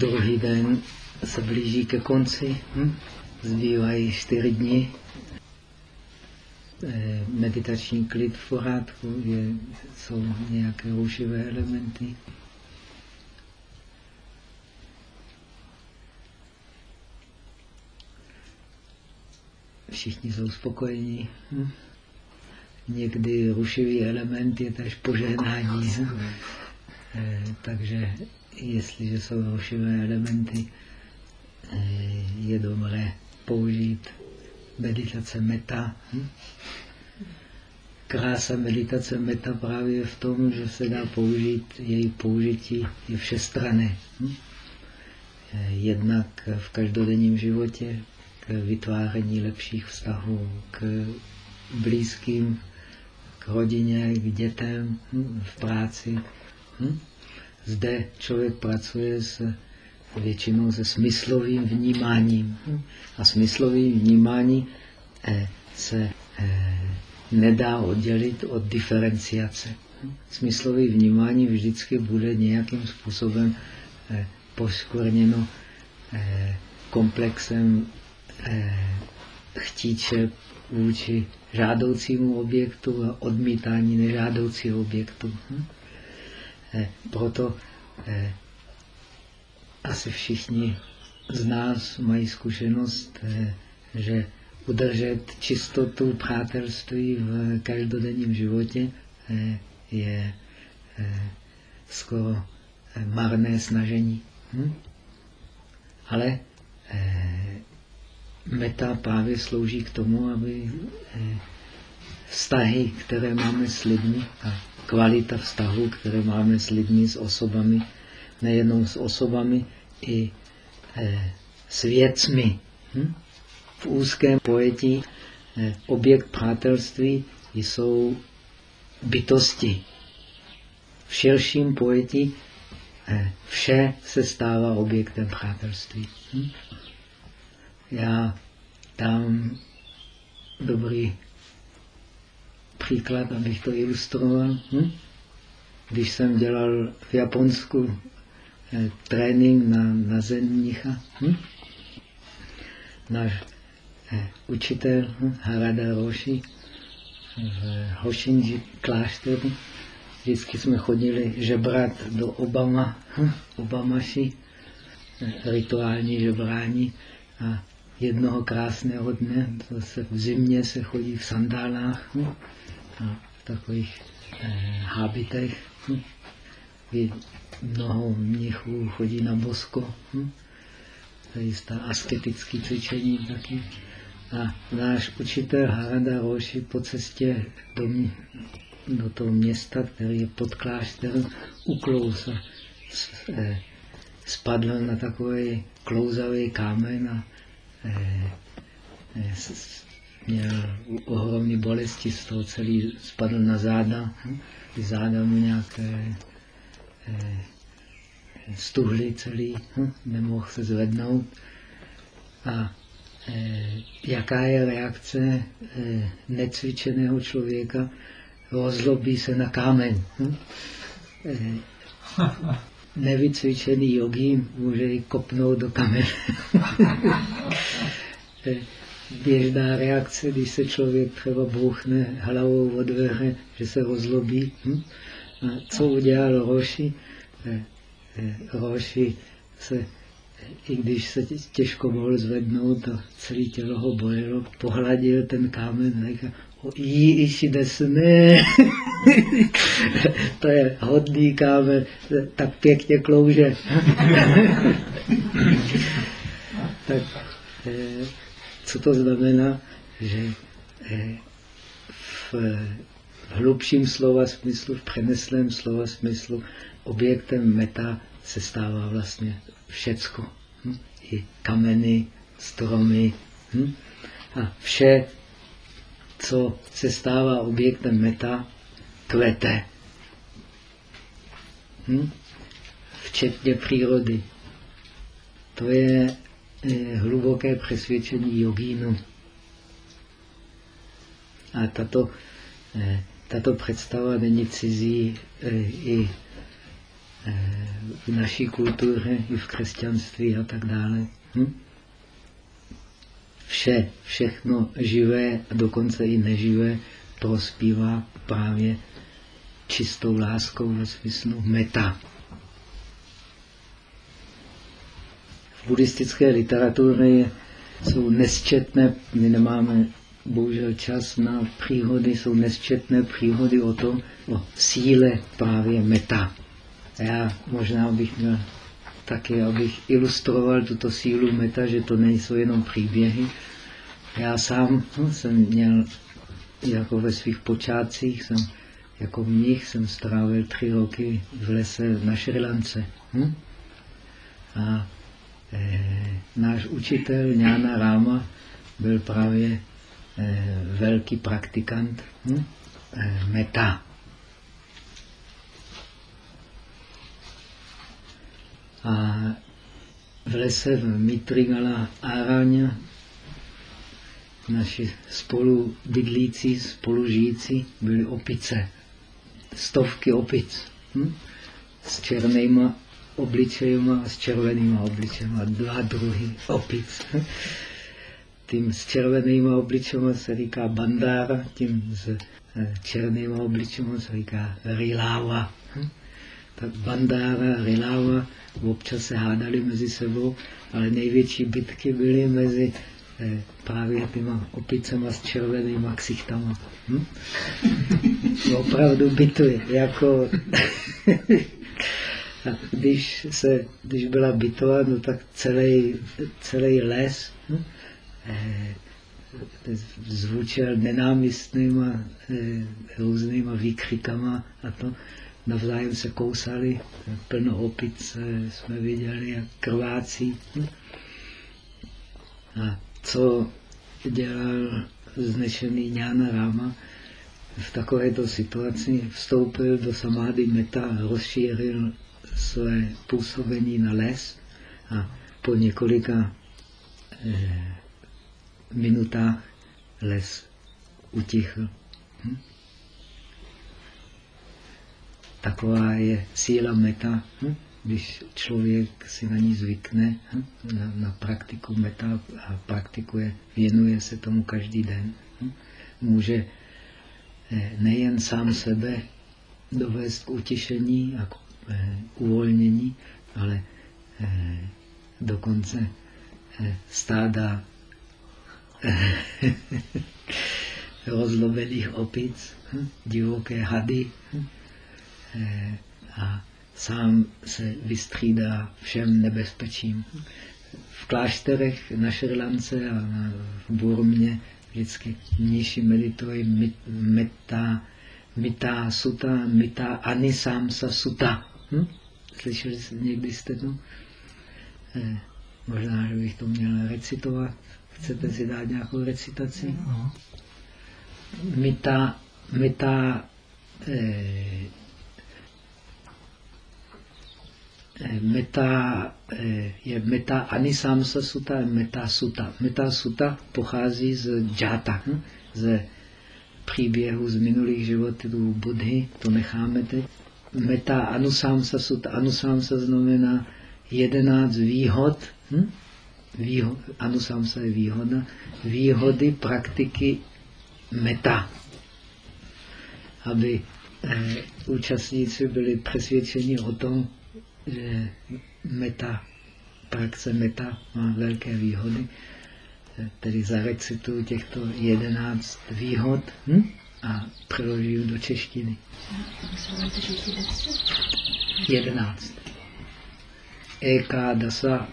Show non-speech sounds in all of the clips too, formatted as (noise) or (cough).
Druhý den se blíží ke konci. Hm? Zbývají čtyři dny. Eh, meditační klid v pořádku, je, jsou nějaké rušivé elementy. Všichni jsou spokojení. Hm? Někdy rušivý element je tež požehnání. Eh, takže jestliže jsou rušivé elementy, eh, je dobré použít meditace meta. Hm? Krása meditace meta právě je v tom, že se dá použít, její použití je všestrané. Hm? Eh, jednak v každodenním životě k vytváření lepších vztahů, k blízkým, k rodině, k dětem, hm? v práci. Zde člověk pracuje s většinou se smyslovým vnímáním. A smyslovým vnímání eh, se eh, nedá oddělit od diferenciace. Smyslové vnímání vždycky bude nějakým způsobem eh, poskvrněno komplexem chtíče vůči žádoucímu objektu a odmítání nežádoucího objektu. Proto asi všichni z nás mají zkušenost, eh, že udržet čistotu přátelství v každodenním životě eh, je eh, skoro marné snažení. Hm? Ale meta právě slouží k tomu, aby vztahy, které máme s lidmi a kvalita vztahu, které máme s lidmi, s osobami, nejenom s osobami, i eh, s věcmi. Hm? V úzkém pojetí eh, objekt přátelství jsou bytosti. V širším pojetí eh, vše se stává objektem přátelství. Hm? Já dám dobrý příklad, abych to ilustroval. Hm? Když jsem dělal v Japonsku Eh, trénink na, na zen mnicha. Hm? Náš eh, učitel hm? Harada Roshi v Hoshinji klášteru. Vždycky jsme chodili žebrat do Obama, hm? Obamaši, eh, rituální žebrání. A jednoho krásného dne, to se v zimě se chodí v sandálách hm? a v takových eh, hábitech. Hm? mnoho mnichů chodí na bosko. Hm? To je jistá asketické cvičení taky. A náš učitel Harada Roši po cestě do, do toho města, který je pod klášterem, uklouz a eh, spadl na takový klouzavý kámen a měl ohromné bolesti z toho celý, spadl na záda. Hm? Ty záda mu nějaké Eh, stuhli celý, hm, nemohl se zvednout. A eh, jaká je reakce eh, necvičeného člověka? Rozlobí se na kámen. Nevycvičený jogí může ji kopnout do kamene. (laughs) Běžná reakce, když se člověk třeba bouchne hlavou od dveře, že se rozlobí. Hm? co udělal Roši? Eh, eh, Roši se, i když se těžko mohl zvednout a celé tělo ho bolelo, pohladil ten kámen a říkal, jí iši desne. (laughs) to je hodný kámen, tak pěkně klouže. (laughs) tak eh, co to znamená? Že v hlubším slova smyslu, v přeneslém slova smyslu, objektem meta se stává vlastně všecko. Hm? I kameny, stromy. Hm? A vše, co se stává objektem meta, kvete. Hm? Včetně přírody. To je eh, hluboké přesvědčení jogínu. A tato eh, tato představa není cizí eh, i eh, v naší kultuře, i v křesťanství a tak dále. Hm? Vše, všechno živé a dokonce i neživé prospívá právě čistou láskou ve smyslu meta. V buddhistické literatuře jsou nesčetné, my nemáme bohužel čas na příhody, jsou nesčetné příhody o tom, o síle právě meta. Já možná bych měl taky, abych ilustroval tuto sílu meta, že to nejsou jenom příběhy. Já sám no, jsem měl, jako ve svých počátcích, jsem jako mnich jsem strávil tři roky v lese na Šrilance. Hm? A e, náš učitel Jnana Rama byl právě e, velký praktikant hm? e, meta. A v lese v Mitrigala Araňa naši spolu bydlící, spolu žijící byli opice stovky opic. Hm? S černýma obličejma a s červenýma obličejma. Dva druhy opic. (laughs) Tím s červenýma obličejma se říká bandára, tím s eh, černýma obličejma se říká riláva. Bandára, riláva občas se hádali mezi sebou, ale největší bitky byly mezi Eh, právě těma opicema s červenýma ksichtama. Hm? Opravdu bitvy, jako (laughs) když, se, když byla bitva, no tak celý, celý les hm? eh, zvučel nenámistnýma eh, různýma výkřikama a to navzájem se kousali, plno opic eh, jsme viděli, jak krvácí. A co dělal znešený Jnana Rama, v takovéto situaci vstoupil do samády meta, rozšířil své působení na les a po několika eh, minutách les utichl. Taková je síla meta. Hm? když člověk si na ní zvykne, hm, na, na praktiku meta a praktikuje, věnuje se tomu každý den, hm, může eh, nejen sám sebe dovést k utišení a k eh, uvolnění, ale eh, dokonce stáda (laughs) rozlobených opic, hm, divoké hady a sám se vystřídá všem nebezpečím. V klášterech na Šrlance a v Burmě vždycky mniši meditují meta, mita suta, mita anisamsa suta. Hm? Slyšeli jste, někdy jste to? Eh, možná, že bych to měl recitovat. Chcete si dát nějakou recitaci? No. Mita, mita eh, meta, eh, je meta anisamsa suta, meta suta. Meta suta pochází z džáta, hm? ze příběhu z minulých životů Budhy, to necháme teď. Meta anusamsa suta, anusamsa znamená jedenáct výhod, hm? Výho, anusamsa je výhoda, výhody praktiky meta. Aby eh, účastníci byli přesvědčeni o tom, meta, praxe meta má velké výhody, tedy zarecituju těchto jedenáct výhod hm? a přeložím do češtiny. Jedenáct. Eka dasa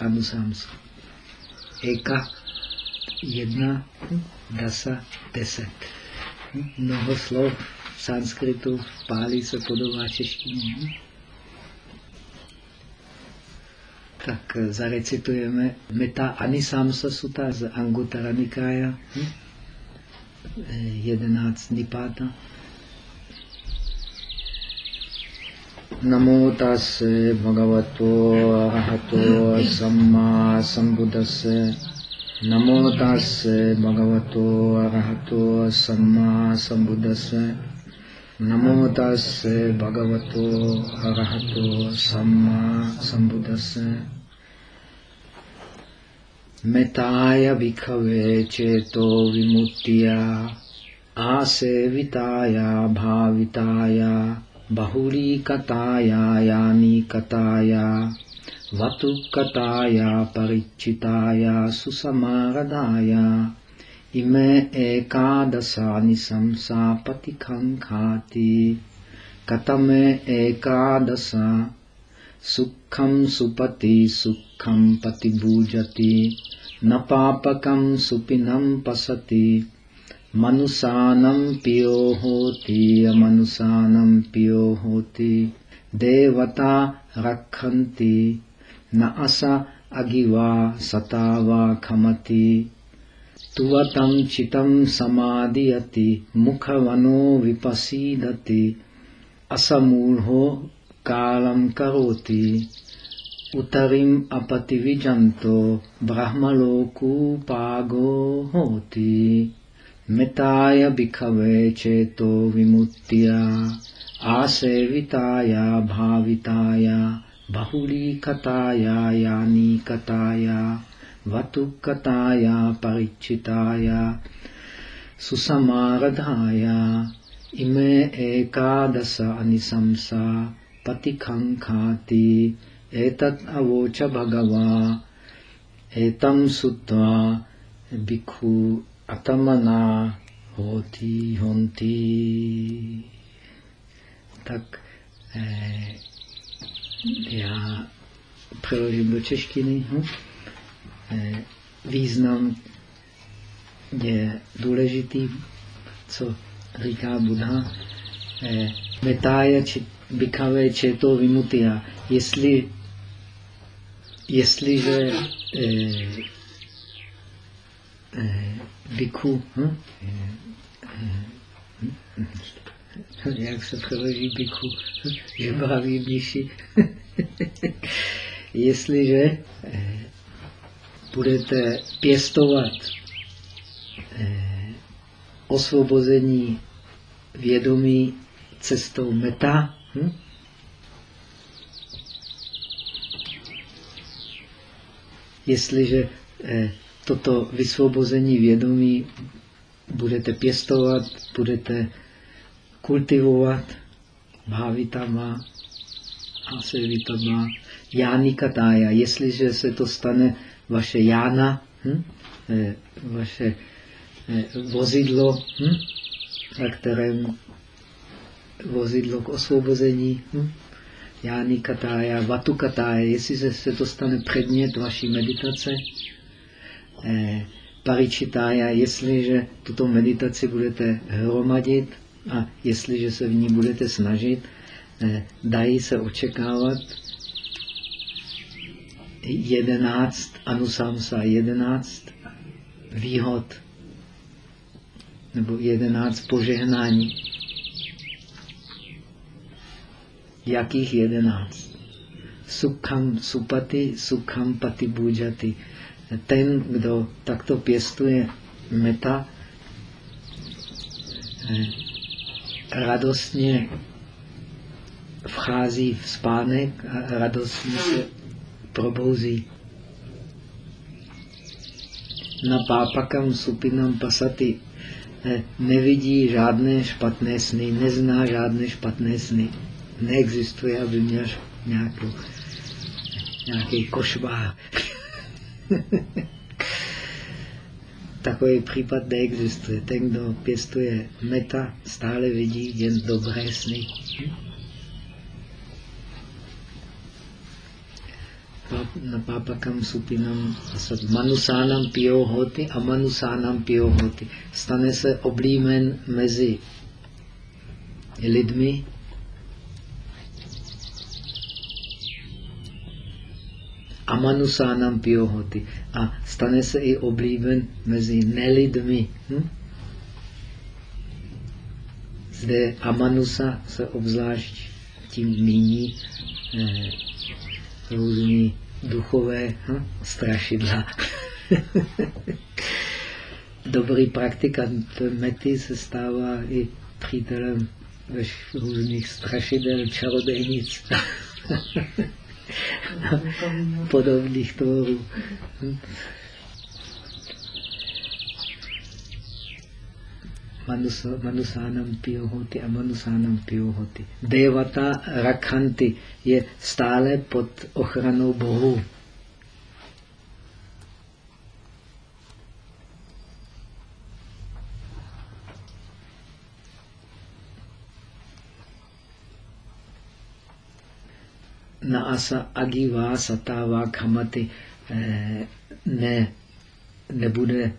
anusamsa. Eka jedna, hm? dasa deset. Hm? Mnoho slov v sanskritu, v pálí se podobá češtině. tak zarecitujeme Meta Anisamsa Sutta z Anguttara Nikaja, hm? E, 11 Nipata. නමෝ තස් භගවතෝ අරහතෝ සම්මා සම්බුද්දස්ස නමෝ තස් භගවතෝ අරහතෝ සම්මා සම්බුද්දස්ස नमोत भगवत अर्हत संबुदस्ताय विखवे चेतो विमुक्तिया आसेताया भाविताया बहुली कतायानी कताया वतु कताया परिचिताया, सुसमारदाया। Ime ekadasani samsa patikhankhati katame ekadasa sukham supati sukham patibhujati. Napapakam supinam pasati. Manusanam piyo hoti amanusanam piyo hoti devata rakhanti. Na asa agiva satava khamati तुवतं चितं समादयति मुखवनो विपसीदति असमूढ़ो कालं करोति उतरिम अपतिविजंतो ब्रह्मलोकूपागो होति मिताय बिखवे चेतो विमुत्या आसेविताया भाविताया बहुलीकताया यानीकताया vatukataya parichitaya susamaradhaya ime ekadasa anisamsa patikhankhati etat avocha bhagava etam sutta bhikkhu atamana hoti honti tak eh, já přeložím do češtiny. Hm? Eh, význam je důležitý, co říká Buddha. Eh, metája či bikavé četo vimutia. Jestli, jestliže eh, eh, biku, hm? jak se přeloží biku, že baví mniši. (laughs) jestliže eh, budete pěstovat eh, osvobození vědomí cestou meta, hm? jestliže eh, toto vysvobození vědomí budete pěstovat, budete kultivovat bhavitama, asevitama, jánika Jestliže se to stane vaše jána, hm? Eh, vaše eh, vozidlo, hm? na kterém vozidlo k osvobození, hm? jány katája, vatu katája, jestli se to stane předmět vaší meditace, eh, paričitája, jestliže tuto meditaci budete hromadit a jestliže se v ní budete snažit, eh, dají se očekávat jedenáct, anusamsa jedenáct výhod nebo jedenáct požehnání. Jakých jedenáct? Sukham supati, sukham pati bujati. Ten, kdo takto pěstuje meta, eh, radostně vchází v spánek a radostně se probouzí. Na pápakam supinam pasaty eh, nevidí žádné špatné sny, nezná žádné špatné sny. Neexistuje, aby měl nějakou, nějaký košvár. (laughs) Takový případ neexistuje. Ten, kdo pěstuje meta, stále vidí jen dobré sny. Napapakam supinam asad. Manusánam piyo hoti a manusánam piyo hoti. Stane se oblímen mezi lidmi, amanusánam hoti. A stane se i oblíben mezi nelidmi. Hm? Zde amanusa se obzvlášť tím míní eh, různí duchové hm, strašidla. (laughs) Dobrý praktikant mety se stává i přítelem ve různých strašidel, čarodejnic (laughs) podobných tvorů. (laughs) Manusánam piyohoti a manusánam piyohoti. Devata Rakhanti je stále pod ochranou Bohu. naasa agivá satává kamaty eh, ne, nebude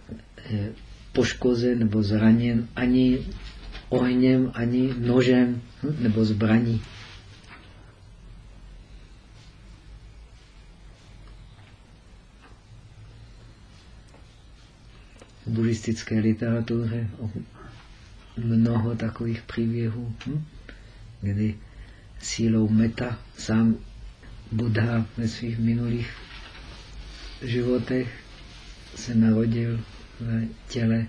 eh, poškozen nebo zraněn ani ohněm, ani nožem hm, nebo zbraní. V buddhistické literatuře mnoho takových příběhů, hm, kdy sílou meta sám Buddha ve svých minulých životech se narodil těle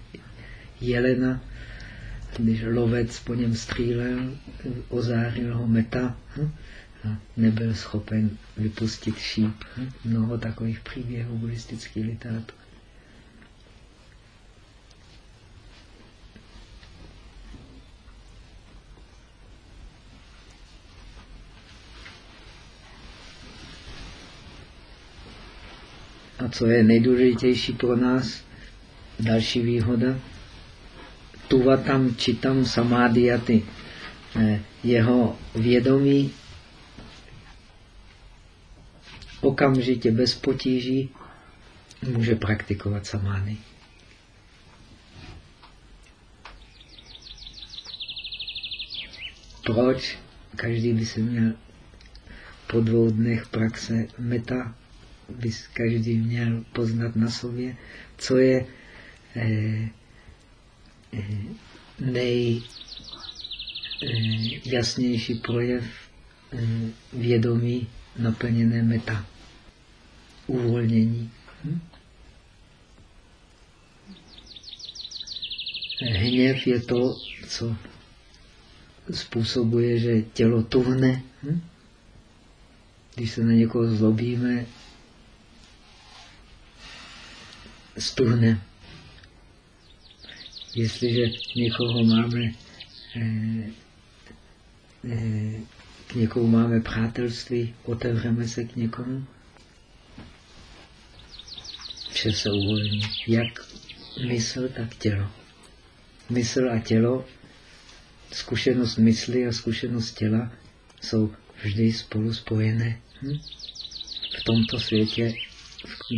jelena, když lovec po něm střílel, ozářil ho meta hm, a nebyl schopen vypustit šíp. Hm. Mnoho takových příběhů buddhistické literatury. A co je nejdůležitější pro nás, další výhoda, tuvatam čitam samádiaty. Eh, jeho vědomí okamžitě bez potíží může praktikovat samády. Proč? Každý by se měl po dvou dnech praxe meta by každý měl poznat na sobě, co je nejjasnější eh, projev eh, vědomí naplněné meta. Uvolnění. Hm? Hněv je to, co způsobuje, že tělo tuhne. Hm? Když se na někoho zlobíme, stuhne. Jestliže někoho máme, eh, eh, k někomu máme přátelství, otevřeme se k někomu, vše se uvolní. Jak mysl, tak tělo. Mysl a tělo, zkušenost mysli a zkušenost těla jsou vždy spolu spojené. Hm? V tomto světě,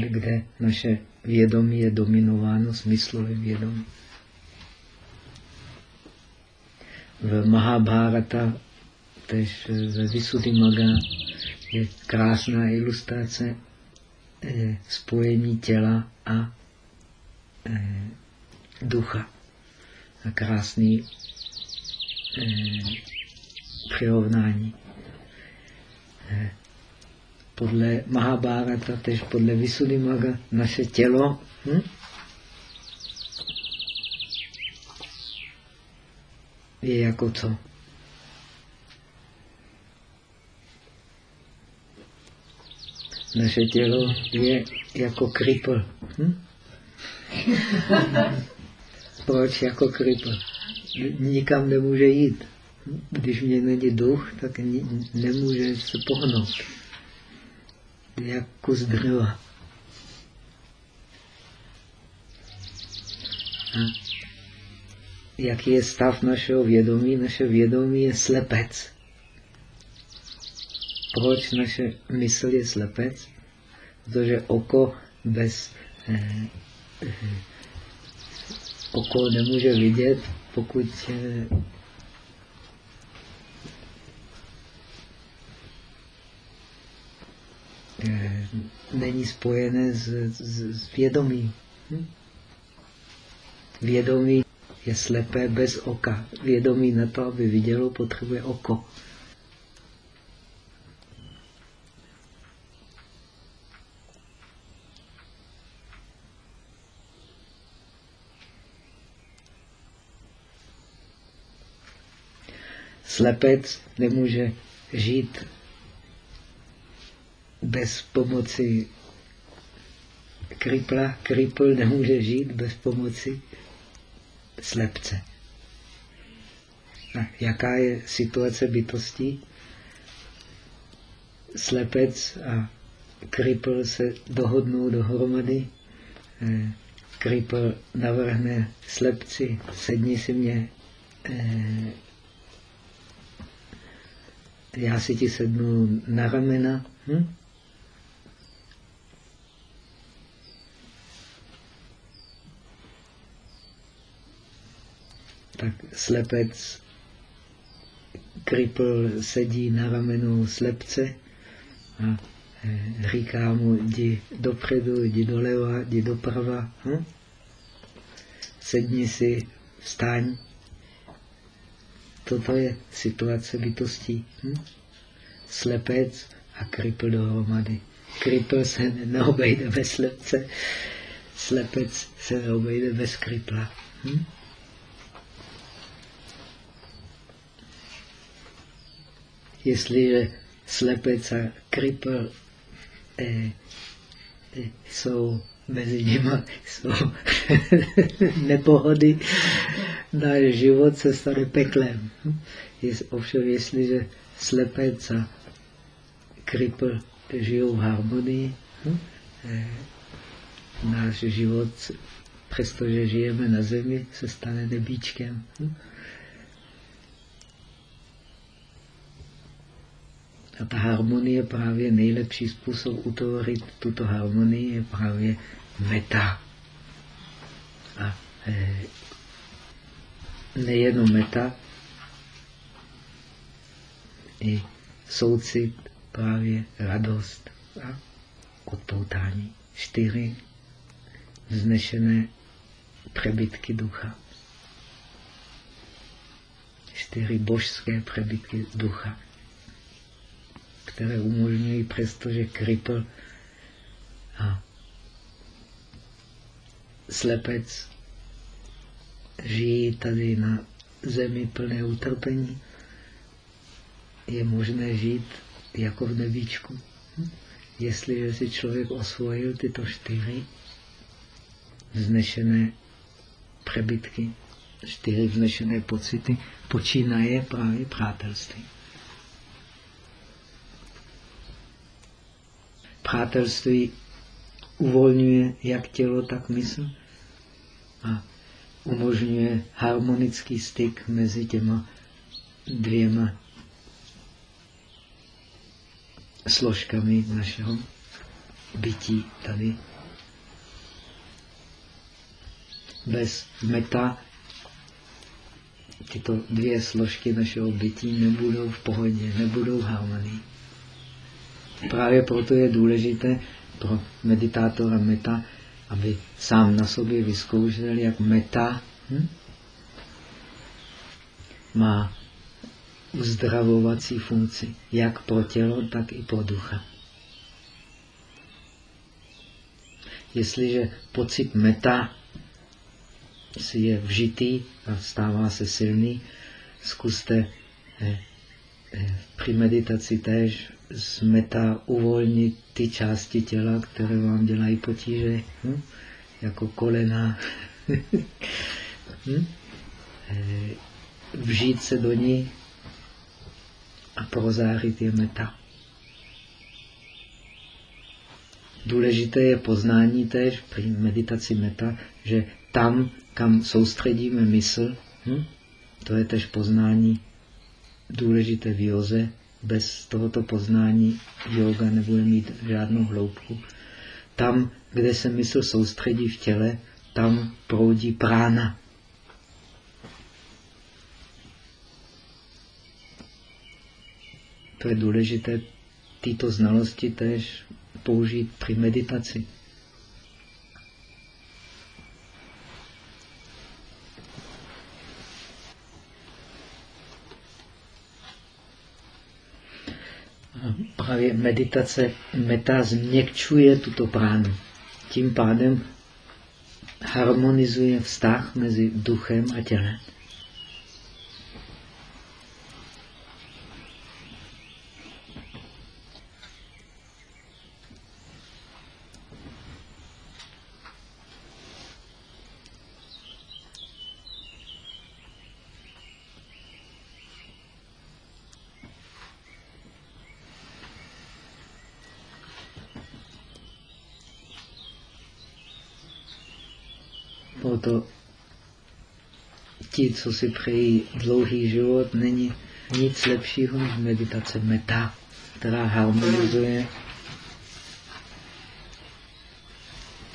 kde naše vědomí je dominováno smyslovým vědomím. V Mahabharata, tež ve Visuddhimaga, je krásná ilustrace eh, spojení těla a eh, ducha. A krásný eh, přirovnání podle Mahabharata, tež podle Visuddhimaga, naše tělo hm? Je jako co? Naše tělo je jako kripl. Hm? (laughs) Proč jako kripl? Nikam nemůže jít. Když mě není duch, tak nemůže se pohnout jak kus dřeva. Jaký je stav našeho vědomí? Naše vědomí je slepec. Proč naše mysl je slepec? Protože oko bez eh, eh, oko nemůže vidět, pokud eh, není spojené s, s, s vědomím. Hm? Vědomí je slepé bez oka. Vědomí na to, aby vidělo, potřebuje oko. slepec nemůže žít bez pomoci kripla. Kripl nemůže žít bez pomoci slepce. A jaká je situace bytostí? Slepec a kripl se dohodnou dohromady. Eh, kripl navrhne slepci, sedni si mě, eh, já si ti sednu na ramena. Hm? Tak slepec, kripl sedí na ramenu slepce a Eh, říká mu, jdi dopředu, jdi doleva, jdi doprava. Hm? Sedni si, vstaň. Toto je situace bytostí. Hm? Slepec a kripl dohromady. Kripl se neobejde bez slepce, slepec se neobejde bez kripla. Hm? Jestliže slepec a kripl eh, eh, jsou mezi nimi jsou (laughs) nepohody, náš život se stane peklem. Ovšem, jestliže slepec a kripl žijou v harmonii, eh, náš život, přestože žijeme na zemi, se stane nebíčkem. A ta harmonie právě nejlepší způsob utvořit tuto harmonii je právě meta. A e, nejenom meta, i soucit, právě radost a odpoutání. Čtyři vznešené přebytky ducha. Čtyři božské přebytky ducha které umožňují, přestože kripl a slepec žijí tady na zemi plné utrpení, je možné žít jako v nebíčku. Jestliže si člověk osvojil tyto čtyři vznešené přebytky, čtyři vznešené pocity, počínaje právě přátelství. Přátelství uvolňuje jak tělo, tak mysl a umožňuje harmonický styk mezi těma dvěma složkami našeho bytí tady. Bez meta tyto dvě složky našeho bytí nebudou v pohodě, nebudou v harmonii. Právě proto je důležité pro meditátora meta, aby sám na sobě vyzkoušel, jak meta hm, má uzdravovací funkci, jak pro tělo, tak i pro ducha. Jestliže pocit meta si je vžitý a stává se silný, zkuste eh, eh, při meditaci též smeta uvolnit ty části těla, které vám dělají potíže, hm? jako kolena. (laughs) hm? Eh, vžít se do ní a prozářit je meta. Důležité je poznání též při meditaci meta, že tam, kam soustředíme mysl, hm? to je tež poznání důležité v bez tohoto poznání yoga nebude mít žádnou hloubku. Tam, kde se mysl soustředí v těle, tam proudí prána. To je důležité tyto znalosti tež použít při meditaci. Právě meditace meta změkčuje tuto pránu. Tím pádem harmonizuje vztah mezi duchem a tělem. Proto co si přejí dlouhý život, není nic lepšího než meditace meta, která harmonizuje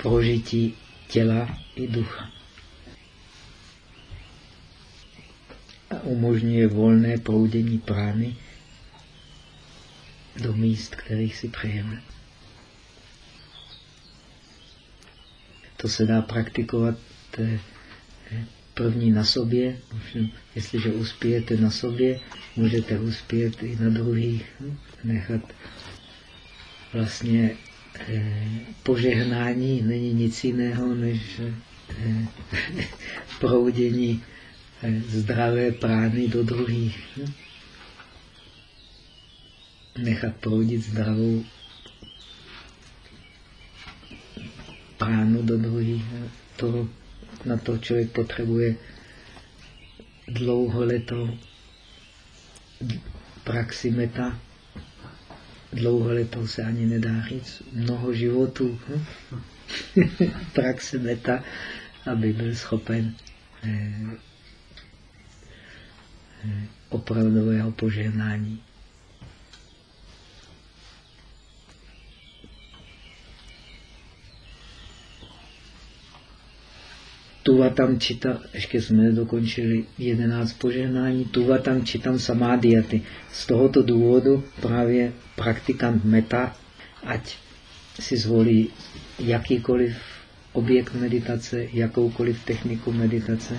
prožití těla i ducha. A umožňuje volné proudění prány do míst, kterých si přejeme. To se dá praktikovat první na sobě. Jestliže uspějete na sobě, můžete uspět i na druhých. Hm? Nechat vlastně eh, požehnání není nic jiného než eh, (laughs) proudění zdravé prány do druhých. Hm? Nechat proudit zdravou pránu do druhých. To, na to člověk potřebuje dlouholetou praxi meta. Dlouholetou se ani nedá říct. Mnoho životů hm? (laughs) praxe meta, aby byl schopen eh, eh, opravdového požehnání. Tuva tam čita, ještě jsme nedokončili jedenáct požehnání, tuva tam čitam samádiaty. Z tohoto důvodu právě praktikant meta, ať si zvolí jakýkoliv objekt meditace, jakoukoliv techniku meditace,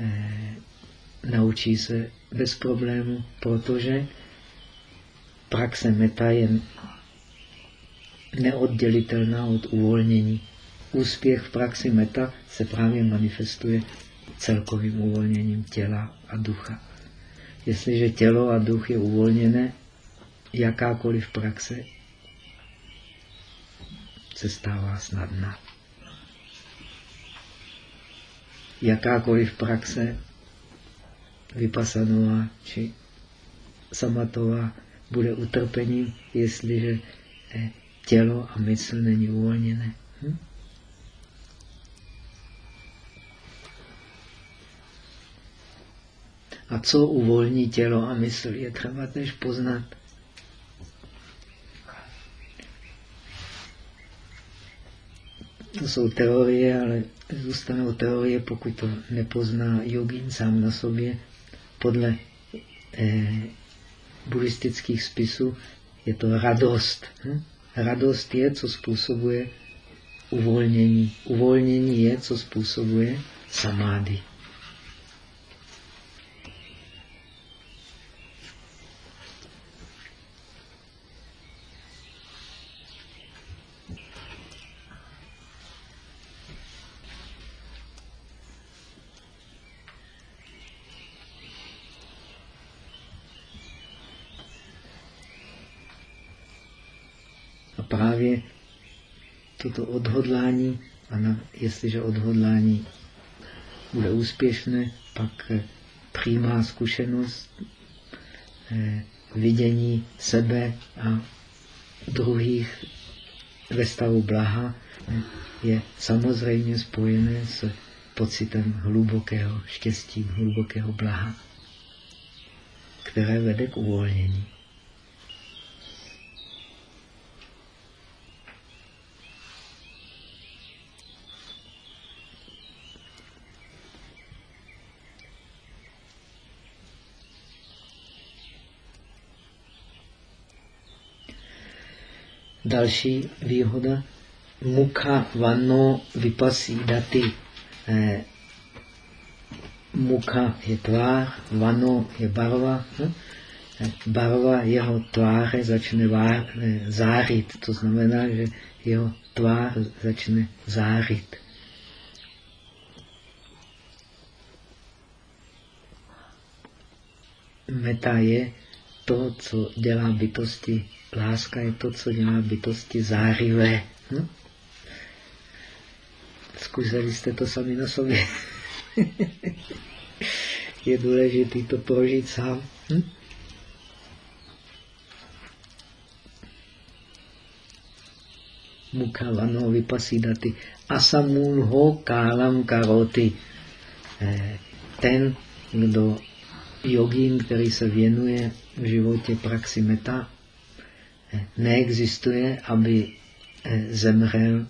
eh, naučí se bez problému, protože praxe meta je neoddělitelná od uvolnění úspěch v praxi meta se právě manifestuje celkovým uvolněním těla a ducha. Jestliže tělo a duch je uvolněné, jakákoliv praxe se stává snadná. Jakákoliv praxe vypasanová či samatová bude utrpením, jestliže eh, tělo a mysl není uvolněné. Hm? A co uvolní tělo a mysl, je třeba tež poznat. To jsou teorie, ale zůstanou teorie, pokud to nepozná jogin sám na sobě. Podle eh, buddhistických spisů je to radost. Hm? Radost je, co způsobuje uvolnění. Uvolnění je, co způsobuje samády. právě toto odhodlání, a na, jestliže odhodlání bude úspěšné, pak eh, přímá zkušenost eh, vidění sebe a druhých ve stavu blaha eh, je samozřejmě spojené s pocitem hlubokého štěstí, hlubokého blaha, které vede k uvolnění. Další výhoda. Mukha vano vypasí daty. Eh, mukha je tvár, vano je barva. Hm? Barva jeho tváře začne vár, eh, zářit. To znamená, že jeho tvár začne zářit. Meta je to, co dělá bytosti Láska je to, co dělá bytosti zářivé. Hm? Zkusili jste to sami na sobě. (laughs) je důležité to prožít sám. Hm? mukhavano vypasidati asamulho kálam karoti. Eh, ten, kdo jogín, který se věnuje v životě praxi meta, eh, neexistuje, aby eh, zemřel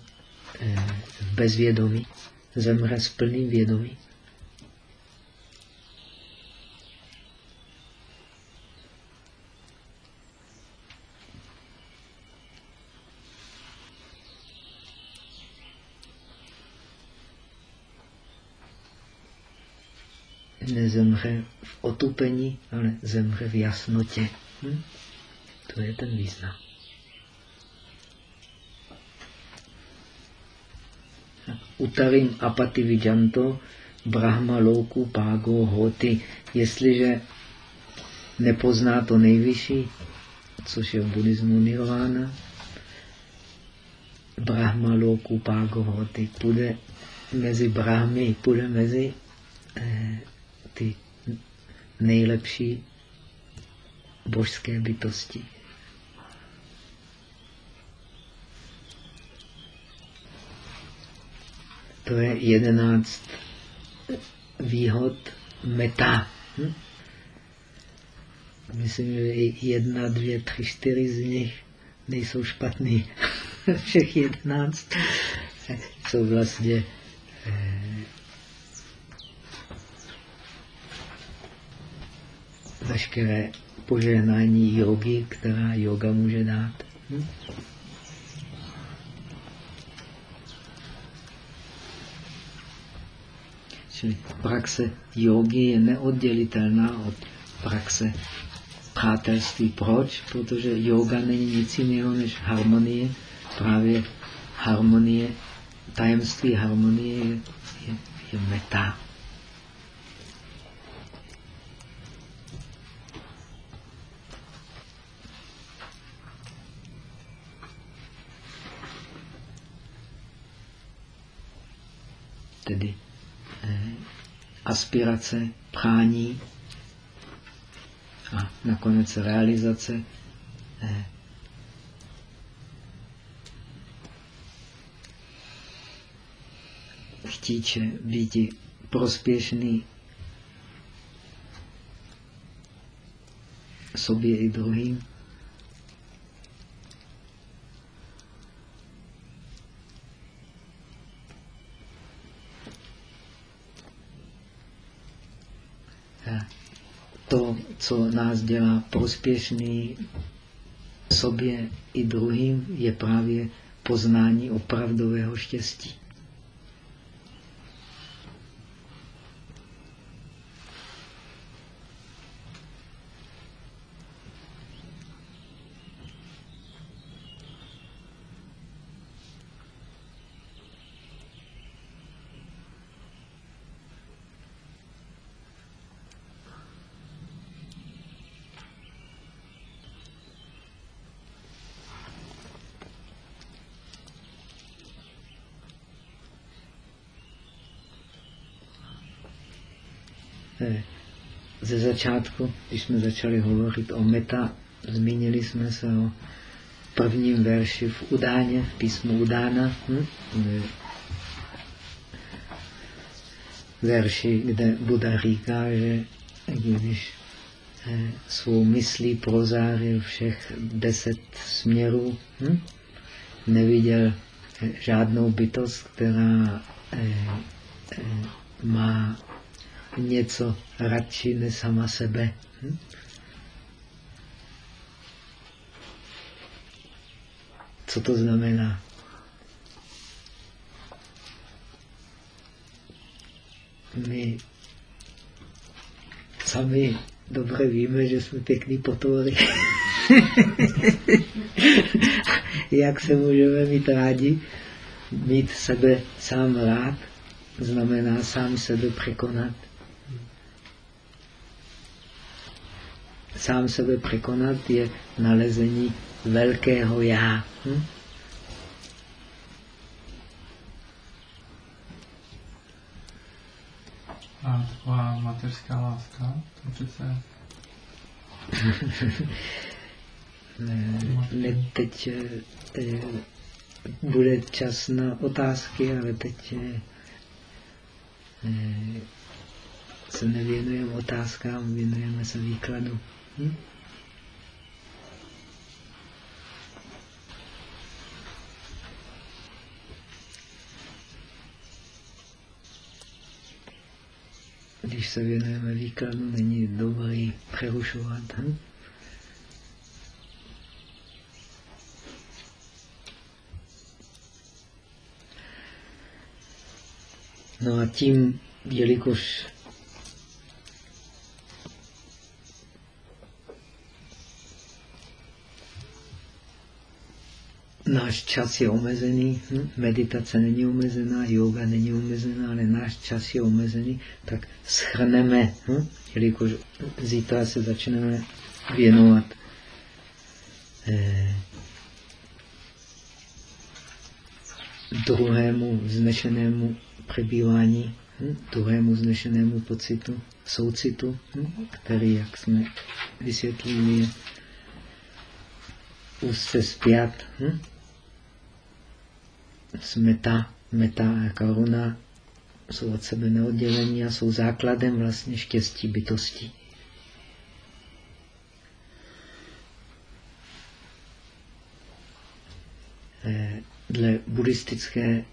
v bezvědomí, zemře s plným vědomím. nezemře v otupení, ale zemře v jasnotě. Hm? To je ten význam. Utarim apati vijanto brahma loku pago hoti. Jestliže nepozná to nejvyšší, což je v buddhismu nirvana, brahma loku pago hoti. Půjde mezi brahmy, půjde mezi eh, ty nejlepší božské bytosti. To je jedenáct výhod meta. Hm? Myslím, že jedna, dvě, tři, čtyři z nich nejsou špatný. (laughs) Všech jedenáct jsou vlastně eh, veškeré požehnání jogy, která yoga může dát. Hm? Čili praxe jogy je neoddělitelná od praxe přátelství. Proč? Protože yoga není nic jiného než harmonie. Právě harmonie, tajemství harmonie je, je, je meta. Tedy eh, aspirace, prání a nakonec realizace eh, chtíče být prospěšný sobě i druhým. to, co nás dělá prospěšný sobě i druhým, je právě poznání opravdového štěstí. Ze začátku, když jsme začali hovořit o meta, zmínili jsme se o prvním verši v Udáně, v písmu Udána, hm? verši, kde Buda říká, že když eh, svou myslí prozářil všech deset směrů, hm? neviděl eh, žádnou bytost, která eh, má něco radši než sama sebe. Hm? Co to znamená? My sami dobře víme, že jsme pěkný potvory. (laughs) Jak se můžeme mít rádi? Mít sebe sám rád znamená sám sebe překonat. Sám sebe překonat je nalezení velkého já. Hm? A taková mateřská láska, to přece... (laughs) ne, ne, teď eh, bude čas na otázky, ale teď eh, se nevěnujeme otázkám, věnujeme se výkladu. Hm? Když se věnujeme výkladu, není dobrý přerušovat. Hm? No a tím, jelikož náš čas je omezený, hm? meditace není omezená, yoga není omezená, ale náš čas je omezený, tak schrneme, hm? jelikož zítra se začneme věnovat eh, druhému vznešenému přebývání, hm? druhému vznešenému pocitu, soucitu, který, jak jsme vysvětlili, je úzce zpět. Hm? S meta, a karuna jsou od sebe neoddělení a jsou základem vlastně štěstí bytosti. Dle buddhistické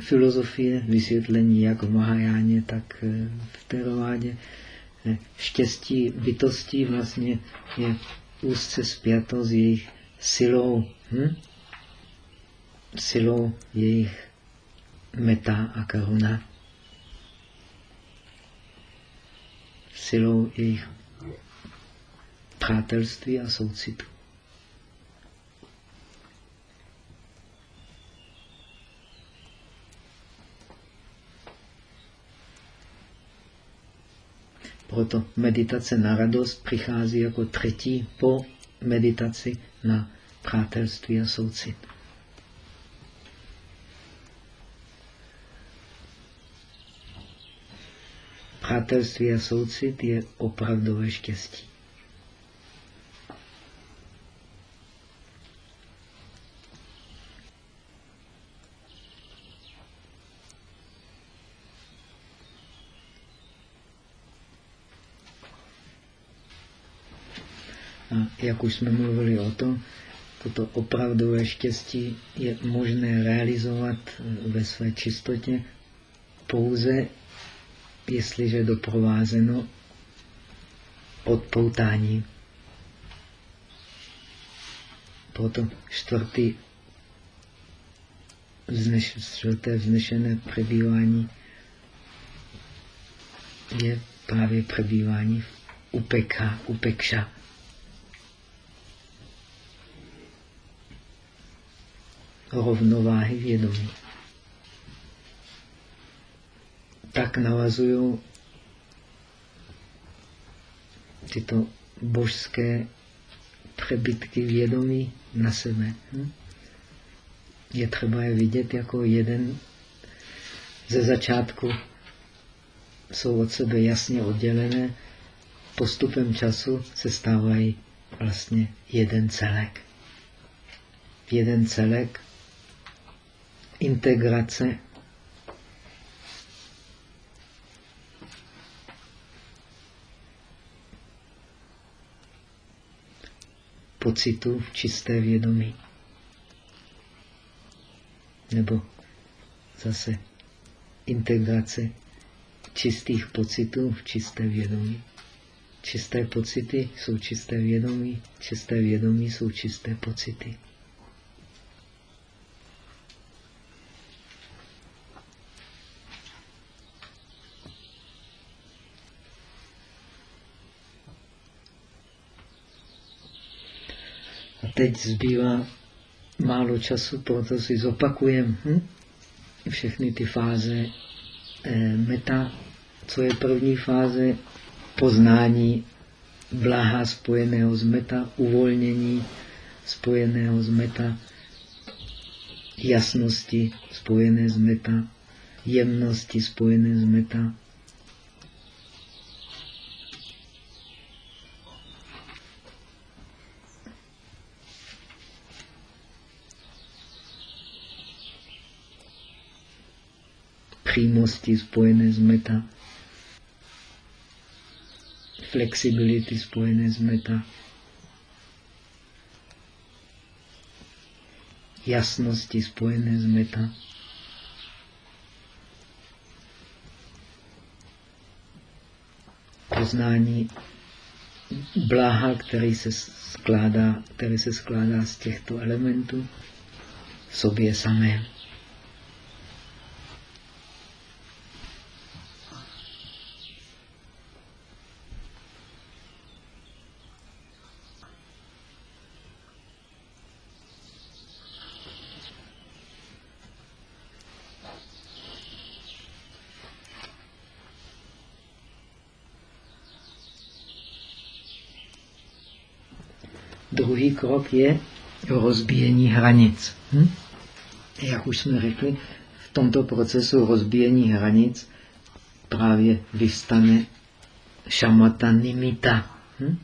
filozofie, vysvětlení jak v Mahajáně, tak v Terovádě, štěstí bytosti vlastně je úzce spjato s jejich silou. Hm? Silou jejich meta a karuna, silou jejich přátelství a soucitu. Proto meditace na radost přichází jako třetí po meditaci na přátelství a soucit. Přátelství a soucit je opravdové štěstí. A jak už jsme mluvili o tom, toto opravdové štěstí je možné realizovat ve své čistotě pouze jestliže doprovázeno odpoutání. Proto čtvrtý vzneš, čtvrté vznešené přebývání je právě přebývání v upekha, upekša. Rovnováhy vědomí. Tak navazují tyto božské přebytky vědomí na sebe. Hm? Je třeba je vidět jako jeden ze začátku. Jsou od sebe jasně oddělené, postupem času se stávají vlastně jeden celek. Jeden celek integrace pocitu v čisté vědomí. Nebo zase integrace čistých pocitů v čisté vědomí. Čisté pocity jsou čisté vědomí, čisté vědomí jsou čisté pocity. Teď zbývá málo času, proto si zopakujeme hm? všechny ty fáze eh, meta. Co je první fáze? Poznání blaha spojeného s meta, uvolnění spojeného s meta, jasnosti spojené s meta, jemnosti spojené s meta, přímosti spojené s meta, flexibility spojené s meta, jasnosti spojené s meta. Poznání bláha, který se skládá, který se skládá z těchto elementů, sobě samé. Druhý krok je rozbíjení hranic. Hm? Jak už jsme řekli, v tomto procesu rozbíjení hranic právě vystane šamata nimita. Hm?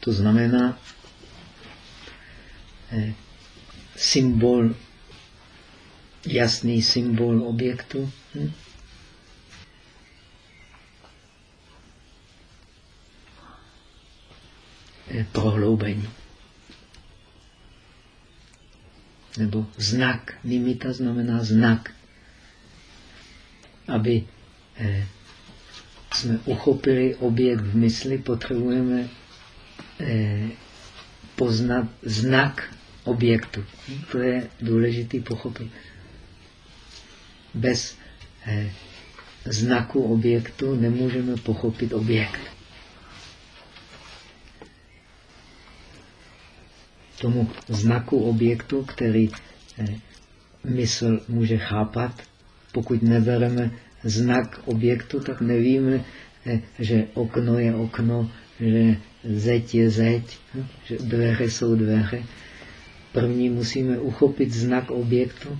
To znamená eh, symbol, jasný symbol objektu. Hm? Prohloubení. Nebo znak. Nimita znamená znak. Aby eh, jsme uchopili objekt v mysli, potřebujeme eh, poznat znak objektu. To je důležitý pochopit. Bez eh, znaku objektu nemůžeme pochopit objekt. Tomu znaku objektu, který eh, mysl může chápat. Pokud nebereme znak objektu, tak nevíme, eh, že okno je okno, že zeď je zeď, hm, že dveře jsou dveře. První musíme uchopit znak objektu.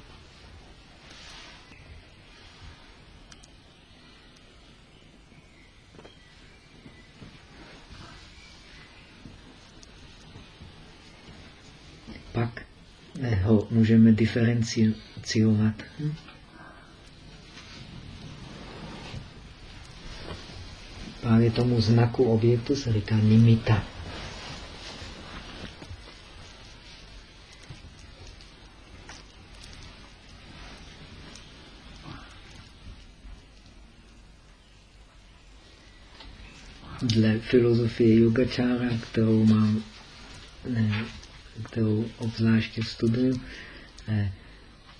ho můžeme diferenciovat. Hm? Právě tomu znaku objektu se říká nimita. Dle filozofie yogačára, kterou mám ne, kterou obzvláště studuju,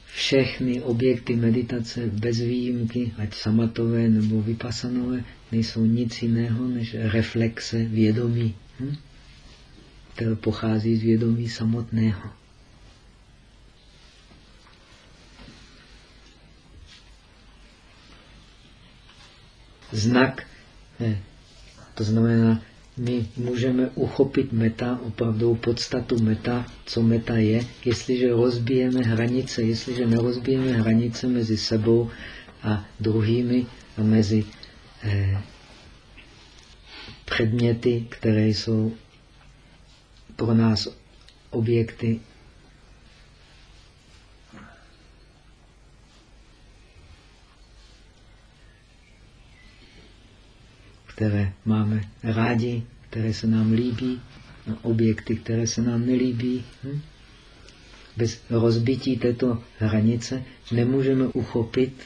všechny objekty meditace bez výjimky, ať samatové nebo vypasanové, nejsou nic jiného než reflexe vědomí, hm? které pochází z vědomí samotného. Znak, eh, to znamená my můžeme uchopit meta, opravdu podstatu meta, co meta je, jestliže rozbijeme hranice, jestliže nerozbijeme hranice mezi sebou a druhými a mezi eh, předměty, které jsou pro nás objekty které máme rádi, které se nám líbí, objekty, které se nám nelíbí. Hm? Bez rozbití této hranice nemůžeme uchopit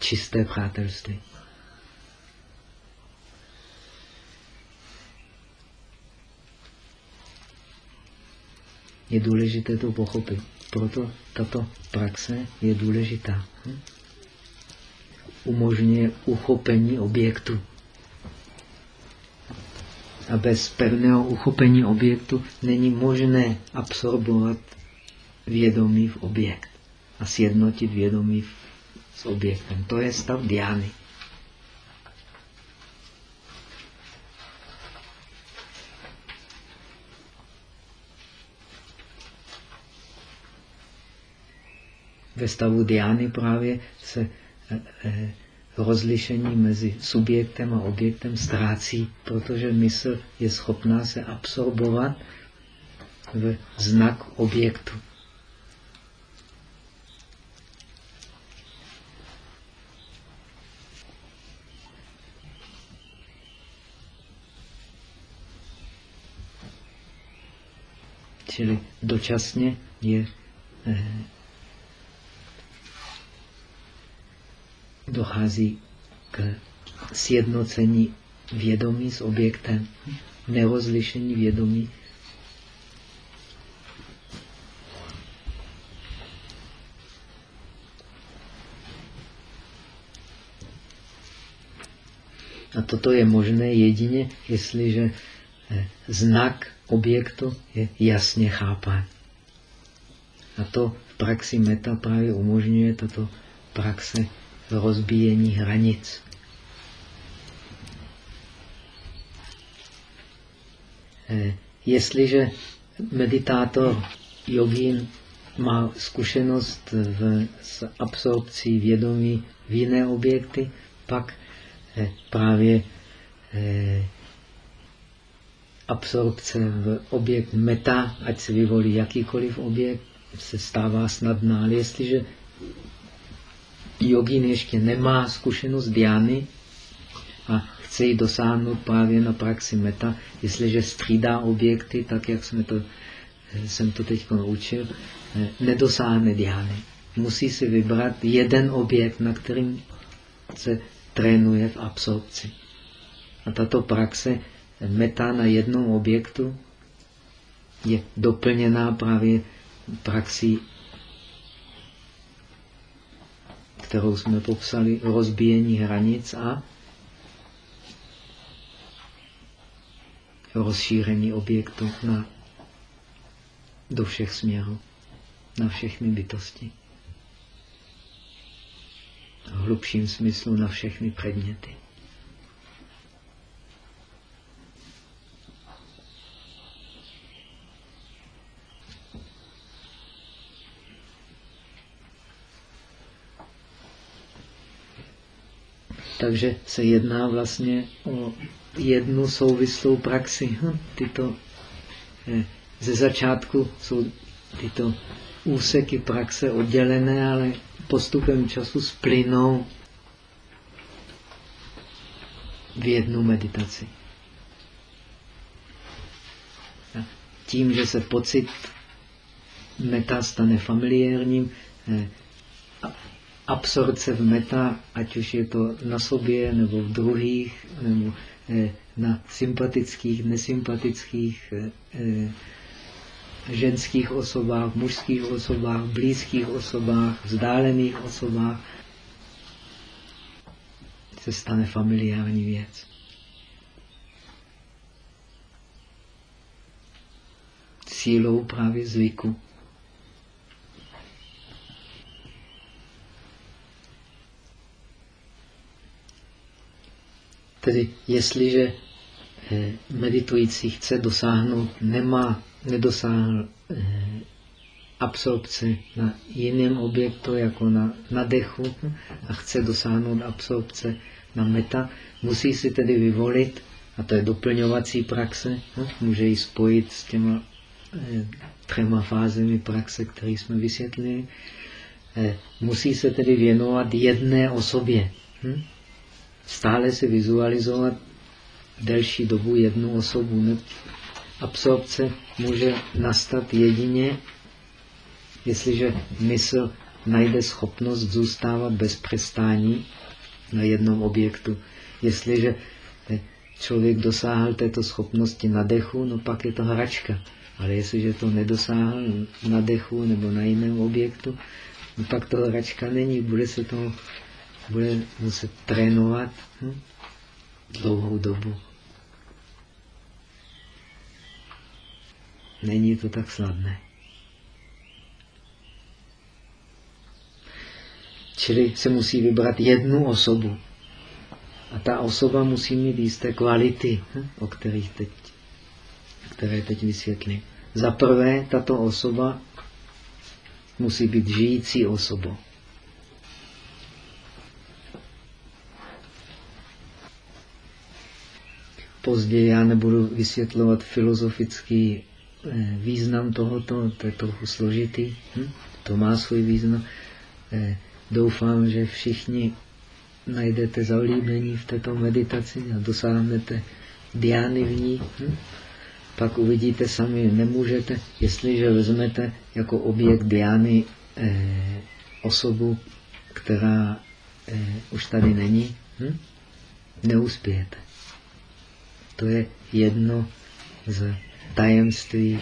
čisté přátelství. Je důležité to pochopit. Proto tato praxe je důležitá. Hm? Umožňuje uchopení objektu a bez pevného uchopení objektu není možné absorbovat vědomí v objekt a sjednotit vědomí s objektem. To je stav diány. Ve stavu diány právě se eh, eh, rozlišení mezi subjektem a objektem ztrácí, protože mysl je schopná se absorbovat v znak objektu. Čili dočasně je eh, dochází k sjednocení vědomí s objektem, nerozlišení vědomí. A toto je možné jedině, jestliže eh, znak objektu je jasně chápán. A to v praxi meta právě umožňuje tato praxe rozbíjení hranic. Eh, jestliže meditátor, jogín, má zkušenost v, s absorpcí vědomí v jiné objekty, pak eh, právě eh, absorpce v objekt meta, ať se vyvolí jakýkoliv objekt, se stává snadná. Ale jestliže jogín ještě nemá zkušenost diány a chce ji dosáhnout právě na praxi meta, jestliže střídá objekty, tak jak jsme to, jsem to teď naučil, nedosáhne diány. Musí si vybrat jeden objekt, na kterým se trénuje v absorpci. A tato praxe meta na jednom objektu je doplněná právě praxí kterou jsme popsali, rozbíjení hranic a rozšíření objektu na, do všech směrů, na všechny bytosti. V hlubším smyslu na všechny předměty. Takže se jedná vlastně o jednu souvislou praxi. Hm, tyto, eh, ze začátku jsou tyto úseky praxe oddělené, ale postupem času splynou v jednu meditaci. A tím, že se pocit meta stane familiárním, eh, absorce v meta, ať už je to na sobě, nebo v druhých, nebo eh, na sympatických, nesympatických eh, eh, ženských osobách, mužských osobách, blízkých osobách, vzdálených osobách, se stane familiární věc. Sílou právě zvyku. Tedy jestliže eh, meditující chce dosáhnout, nemá, nedosáhl eh, absorpce na jiném objektu, jako na, na dechu, a chce dosáhnout absorpce na meta, musí si tedy vyvolit, a to je doplňovací praxe, no, může ji spojit s těma eh, třema fázemi praxe, které jsme vysvětlili, musí se tedy věnovat jedné osobě. Stále si vizualizovat delší dobu jednu osobu. Absorpce může nastat jedině, jestliže mysl najde schopnost zůstávat bez přestání na jednom objektu. Jestliže člověk dosáhl této schopnosti na dechu, no pak je to hračka. Ale jestliže to nedosáhl na dechu nebo na jiném objektu, no pak to hračka není, bude se to bude muset trénovat hm? dlouhou dobu. Není to tak snadné. Čili se musí vybrat jednu osobu. A ta osoba musí mít jisté kvality, hm? o kterých teď, které teď vysvětlím. Za prvé, tato osoba musí být žijící osobou. Později já nebudu vysvětlovat filozofický eh, význam tohoto, to je trochu složitý, hm? to má svůj význam. Eh, doufám, že všichni najdete zalíbení v této meditaci a dosáhnete diány v ní. Hm? Pak uvidíte sami, nemůžete, jestliže vezmete jako objekt diány eh, osobu, která eh, už tady není, hm? neuspějete. To je jedno z tajemství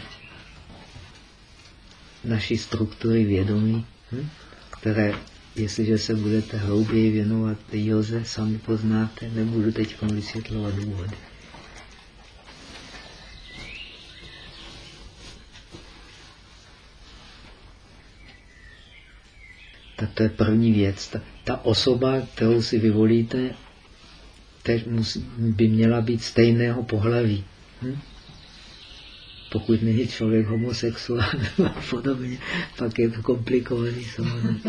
naší struktury vědomí, hm? které, jestliže se budete hlouběji věnovat joze, sami poznáte, nebudu teď vysvětlovat důvody. Tak to je první věc. Ta, ta osoba, kterou si vyvolíte, musí, by měla být stejného pohlaví. Hm? Pokud není člověk homosexuál (laughs) a podobně, pak je to komplikovaný samozřejmě.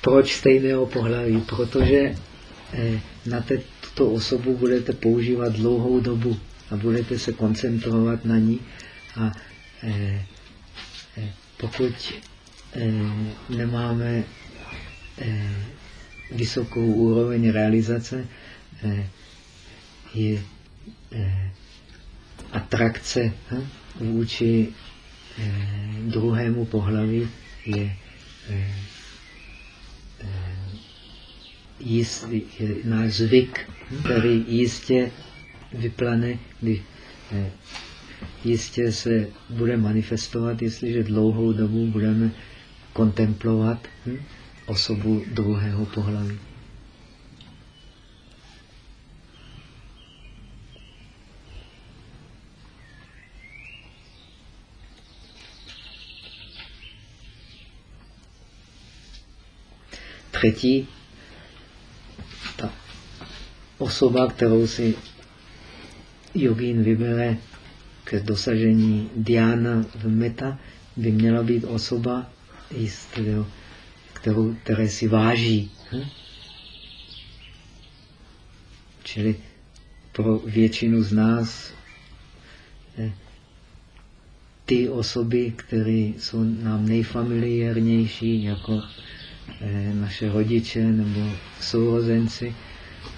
Proč stejného pohlaví? Protože eh, na tuto osobu budete používat dlouhou dobu a budete se koncentrovat na ní a eh, eh, pokud nemáme vysokou úroveň realizace, je atrakce hm, vůči druhému pohlaví je jist, je náš zvyk, který jistě vyplane, kdy jistě se bude manifestovat, jestliže dlouhou dobu budeme kontemplovat hm, osobu druhého pohlaví. Třetí, ta osoba, kterou si jogín vybere ke dosažení diána v meta, by měla být osoba, kterou, kterou, které si váží. Hm? Čili pro většinu z nás eh, ty osoby, které jsou nám nejfamiliárnější, jako eh, naše rodiče nebo sourozenci,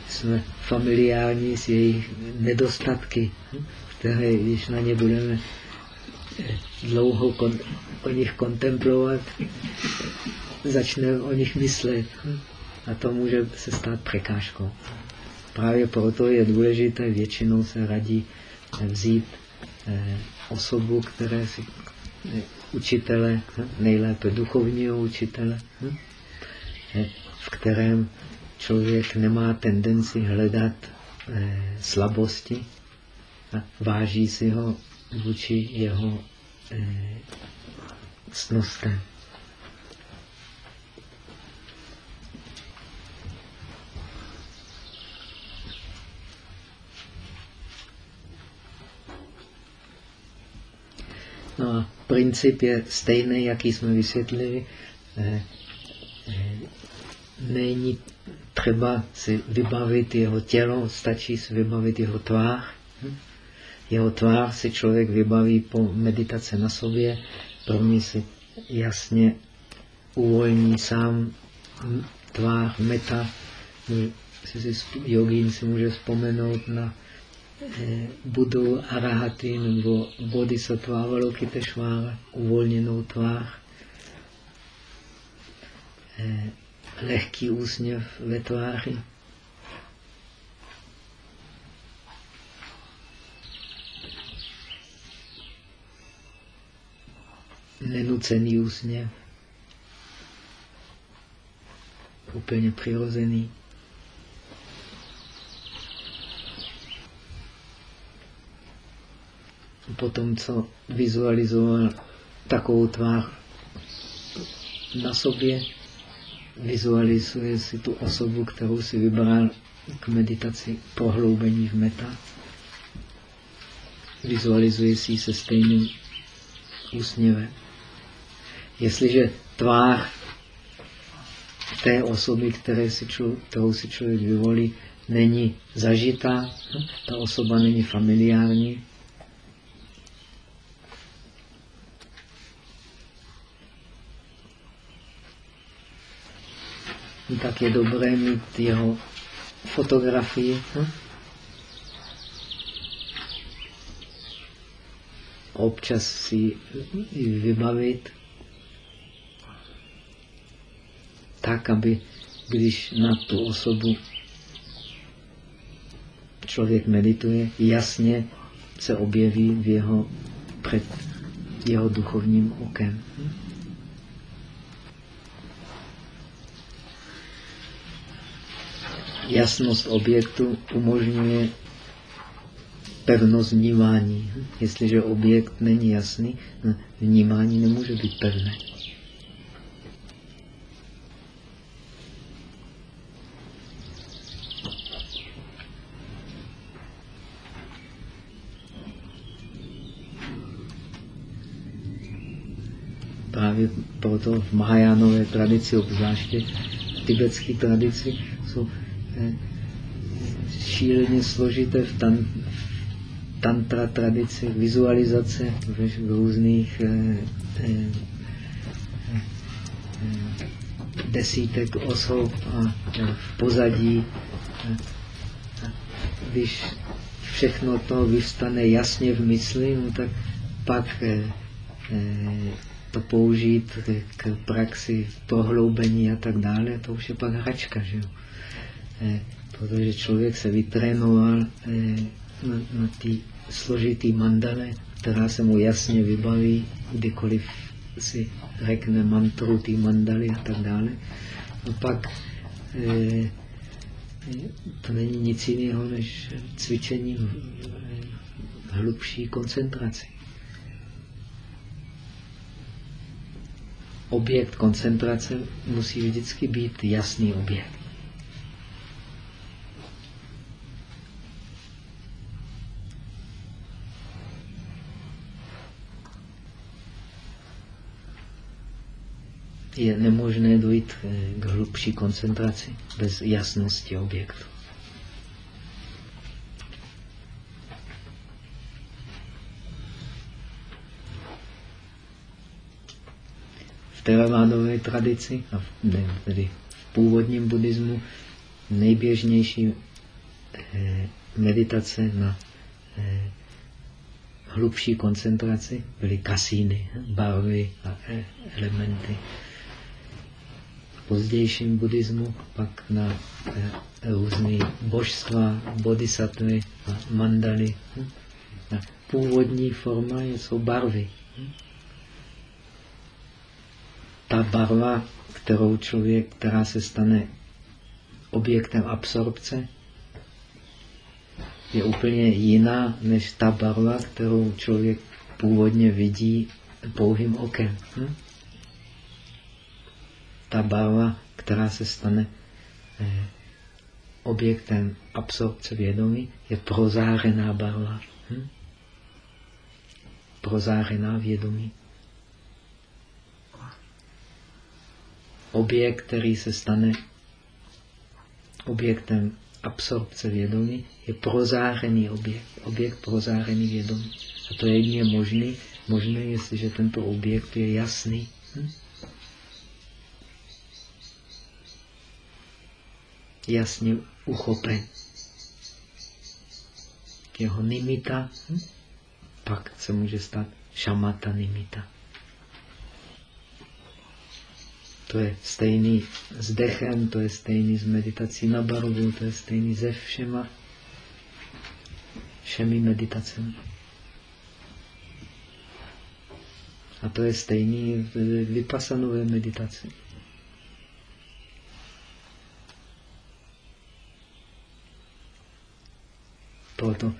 jsme familiární s jejich nedostatky, hm? které, když na ně budeme dlouho kon, o nich kontemplovat, začne o nich myslet. A to může se stát překážkou. Právě proto je důležité, většinou se radí vzít eh, osobu, které si eh, učitele, nejlépe duchovního učitele, eh, v kterém člověk nemá tendenci hledat slabosti a váží si ho vůči jeho eh, No a princip je stejný, jaký jsme vysvětlili. Eh, eh, není třeba si vybavit jeho tělo, stačí si vybavit jeho tvář. Hm? Jeho tvář si člověk vybaví po meditace na sobě, první si jasně uvolní sám tvář meta. Jogín si může vzpomenout na Budu Arahaty nebo Bodhisattva Avalokiteshvara, uvolněnou tvář, eh, lehký úsměv ve tváři. nenucený úsměv. Úplně přirozený. Potom, co vizualizoval takovou tvář na sobě, vizualizuje si tu osobu, kterou si vybral k meditaci prohloubení v meta. Vizualizuje si se stejným úsměvem. Jestliže tvář té osoby, které si člověk, kterou si člověk vyvolí, není zažitá, ta osoba není familiární, tak je dobré mít jeho fotografii. Hm? Občas si vybavit tak, aby když na tu osobu člověk medituje, jasně se objeví v jeho, před jeho duchovním okem. Jasnost objektu umožňuje pevnost vnímání. Jestliže objekt není jasný, vnímání nemůže být pevné. právě proto v Mahajánové tradici, obzvláště v tibetské tradici, jsou šíleně složité v, tan, v tantra tradici, vizualizace v různých eh, eh, desítek osob a v pozadí. Když všechno to vyvstane jasně v mysli, no tak pak to použít k praxi prohloubení a tak dále, to už je pak hračka, že jo? Eh, protože člověk se vytrénoval eh, na, na ty složitý mandale, která se mu jasně vybaví, kdykoliv si řekne mantru ty mandaly a tak dále. A pak eh, to není nic jiného než cvičení hlubší koncentraci. objekt koncentrace musí vždycky být jasný objekt. Je nemožné dojít k hlubší koncentraci bez jasnosti objektu. teravádové tradici, a ne, tedy v původním buddhismu, nejběžnější eh, meditace na eh, hlubší koncentraci byly kasíny, barvy a eh, elementy. Pozdějším buddhismu pak na různé božstva, bodhisattvy a mandaly. Hm? Původní forma jsou barvy ta barva, kterou člověk, která se stane objektem absorpce, je úplně jiná než ta barva, kterou člověk původně vidí pouhým okem. Hm? Ta barva, která se stane eh, objektem absorpce vědomí, je prozářená barva. Hm? Prozářená vědomí. objekt, který se stane objektem absorpce vědomí, je prozářený objekt. Objekt prozářený vědomí. A to je jedině možný, možné, jestliže tento objekt je jasný. Hm? Jasně uchopen. Jeho nimita, hm? pak se může stát šamata nimita. To je stejný s dechem, to je stejný s meditací na barvu, to je stejný se všema, všemi meditacemi. A to je stejný v vypasanové meditaci. Proto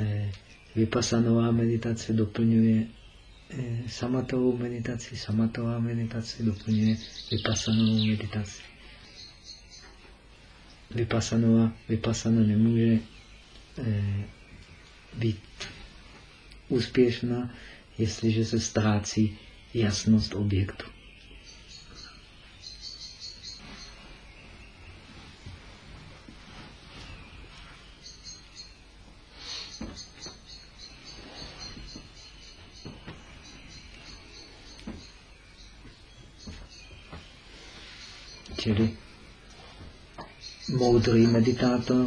eh, vypasanová meditace doplňuje Eh, samatovou meditaci. Samatová meditace doplňuje vypasanovou meditaci. Vypasanová, vypasana nemůže eh, být úspěšná, jestliže se ztrácí jasnost objektu. Čili moudrý meditátor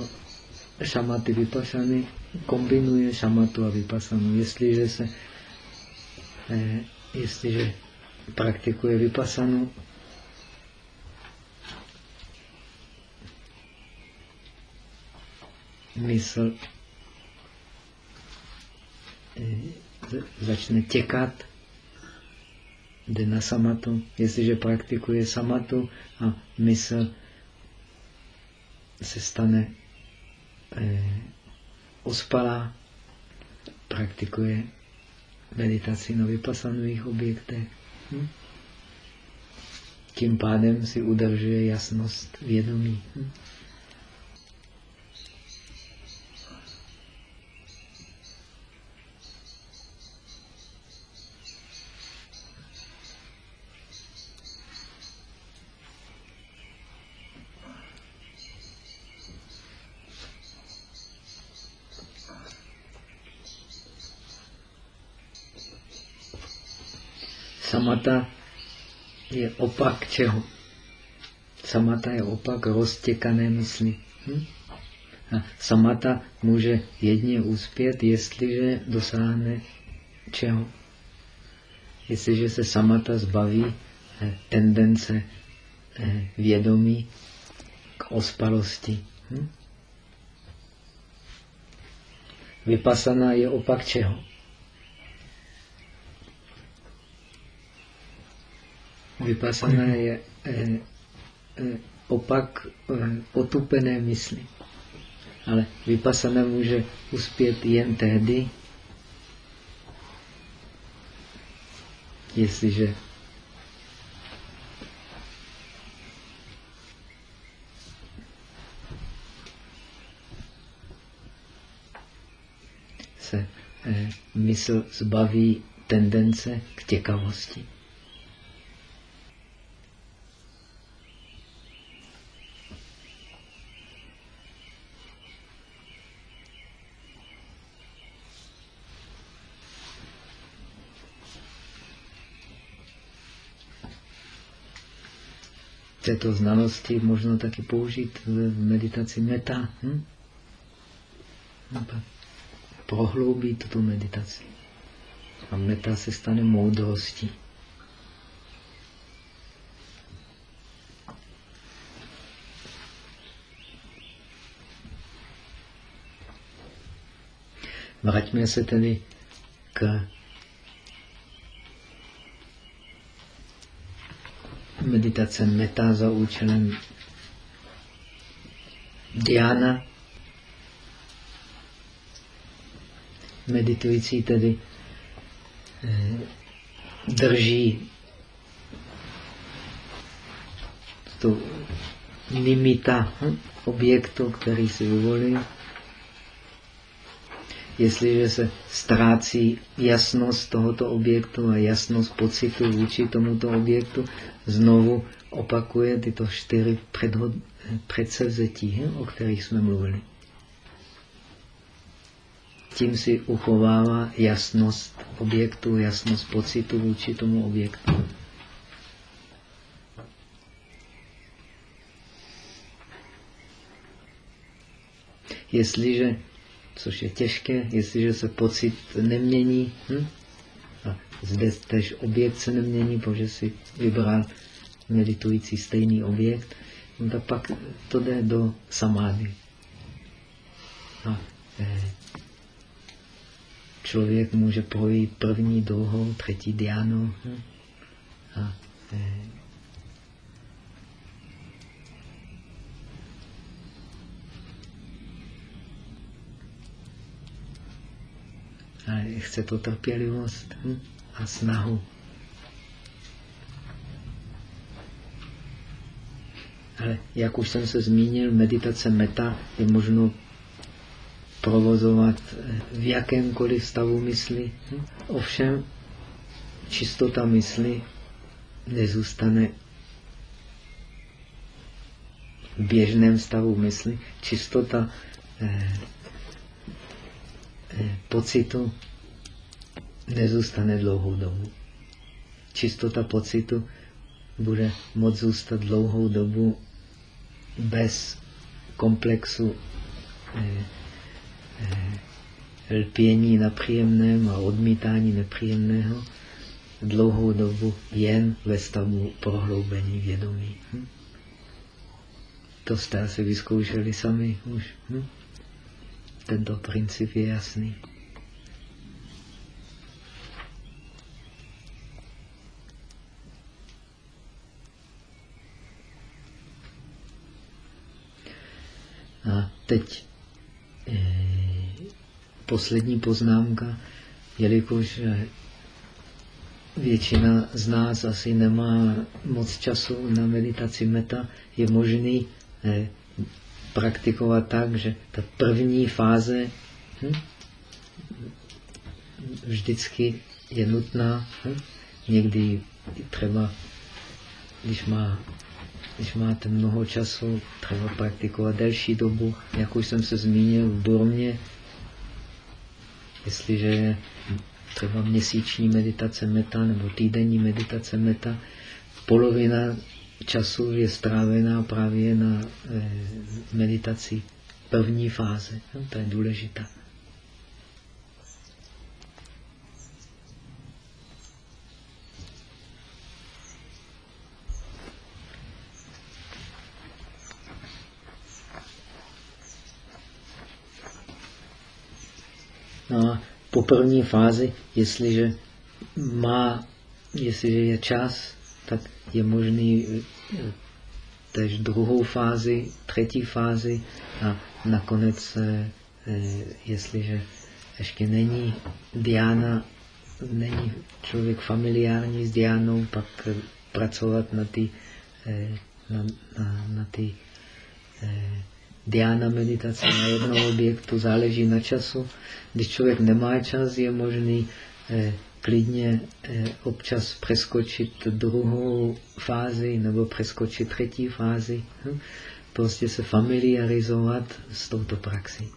šamaty vypasany kombinuje šamatu a vypasanu. Jestliže se eh, jestliže praktikuje vypasanu, mysl eh, začne těkat, jde na samatu. Jestliže praktikuje samatu a mysl se stane eh, ospalá, praktikuje meditaci na vypasanových objektech. Hm? Tím pádem si udržuje jasnost vědomí. Hm? Samata je opak čeho? Samata je opak roztěkané mysli. Hm? A samata může jedně uspět, jestliže dosáhne čeho? Jestliže se samata zbaví eh, tendence eh, vědomí k ospalosti. Hm? Vypasaná je opak čeho? Vypasana je eh, eh, opak eh, otupené mysli. Ale vypasana může uspět jen tehdy, jestliže se mysl zbaví tendence k těkavosti. Této znalosti možno taky použít v meditaci meta. Hm? No, prohloubí tuto meditaci. A meta se stane moudrostí. Vraťme se tedy k meditace meta za účelem Diana. Meditující tedy eh, drží tu limita objektu, který si uvolí jestliže se ztrácí jasnost tohoto objektu a jasnost pocitu vůči tomuto objektu, znovu opakuje tyto čtyři předhod, předsevzetí, o kterých jsme mluvili. Tím si uchovává jasnost objektu, jasnost pocitu vůči tomu objektu. Jestliže což je těžké, jestliže se pocit nemění. Hm? A zde tež objekt se nemění, protože si vybral meditující stejný objekt, no tak pak to jde do samády. A eh, člověk může projít první, druhou, třetí diánu. Hm? A eh, chce to trpělivost hm? a snahu. Ale jak už jsem se zmínil, meditace meta je možno provozovat eh, v jakémkoliv stavu mysli. Hm? Ovšem, čistota mysli nezůstane v běžném stavu mysli. Čistota eh, pocitu nezůstane dlouhou dobu. Čistota pocitu bude moct zůstat dlouhou dobu bez komplexu eh, eh, lpění na příjemném a odmítání nepříjemného dlouhou dobu jen ve stavu prohloubení vědomí. Hm? To jste asi vyzkoušeli sami už. Hm? Tento princip je jasný. A teď e, poslední poznámka, jelikož eh, většina z nás asi nemá moc času na meditaci meta, je možný e, praktikovat tak, že ta první fáze hm, vždycky je nutná. Hm, někdy třeba, když má když máte mnoho času, třeba praktikovat delší dobu, jak už jsem se zmínil v Burmě, jestliže je třeba měsíční meditace meta nebo týdenní meditace meta, polovina času je strávená právě na eh, meditaci první fáze. No, to je důležité. No a po první fázi, jestliže má, jestliže je čas, tak je možný eh, tež druhou fázi, třetí fázi a nakonec, eh, eh, jestliže ještě není Diana, není člověk familiární s Dianou, pak pracovat na ty, na, na, na ty Diana meditace na jednom objektu záleží na času. Když člověk nemá čas, je možný klidně eh, občas přeskočit druhou fázi nebo přeskočit třetí fázi. Hm? Prostě se familiarizovat s touto praxí.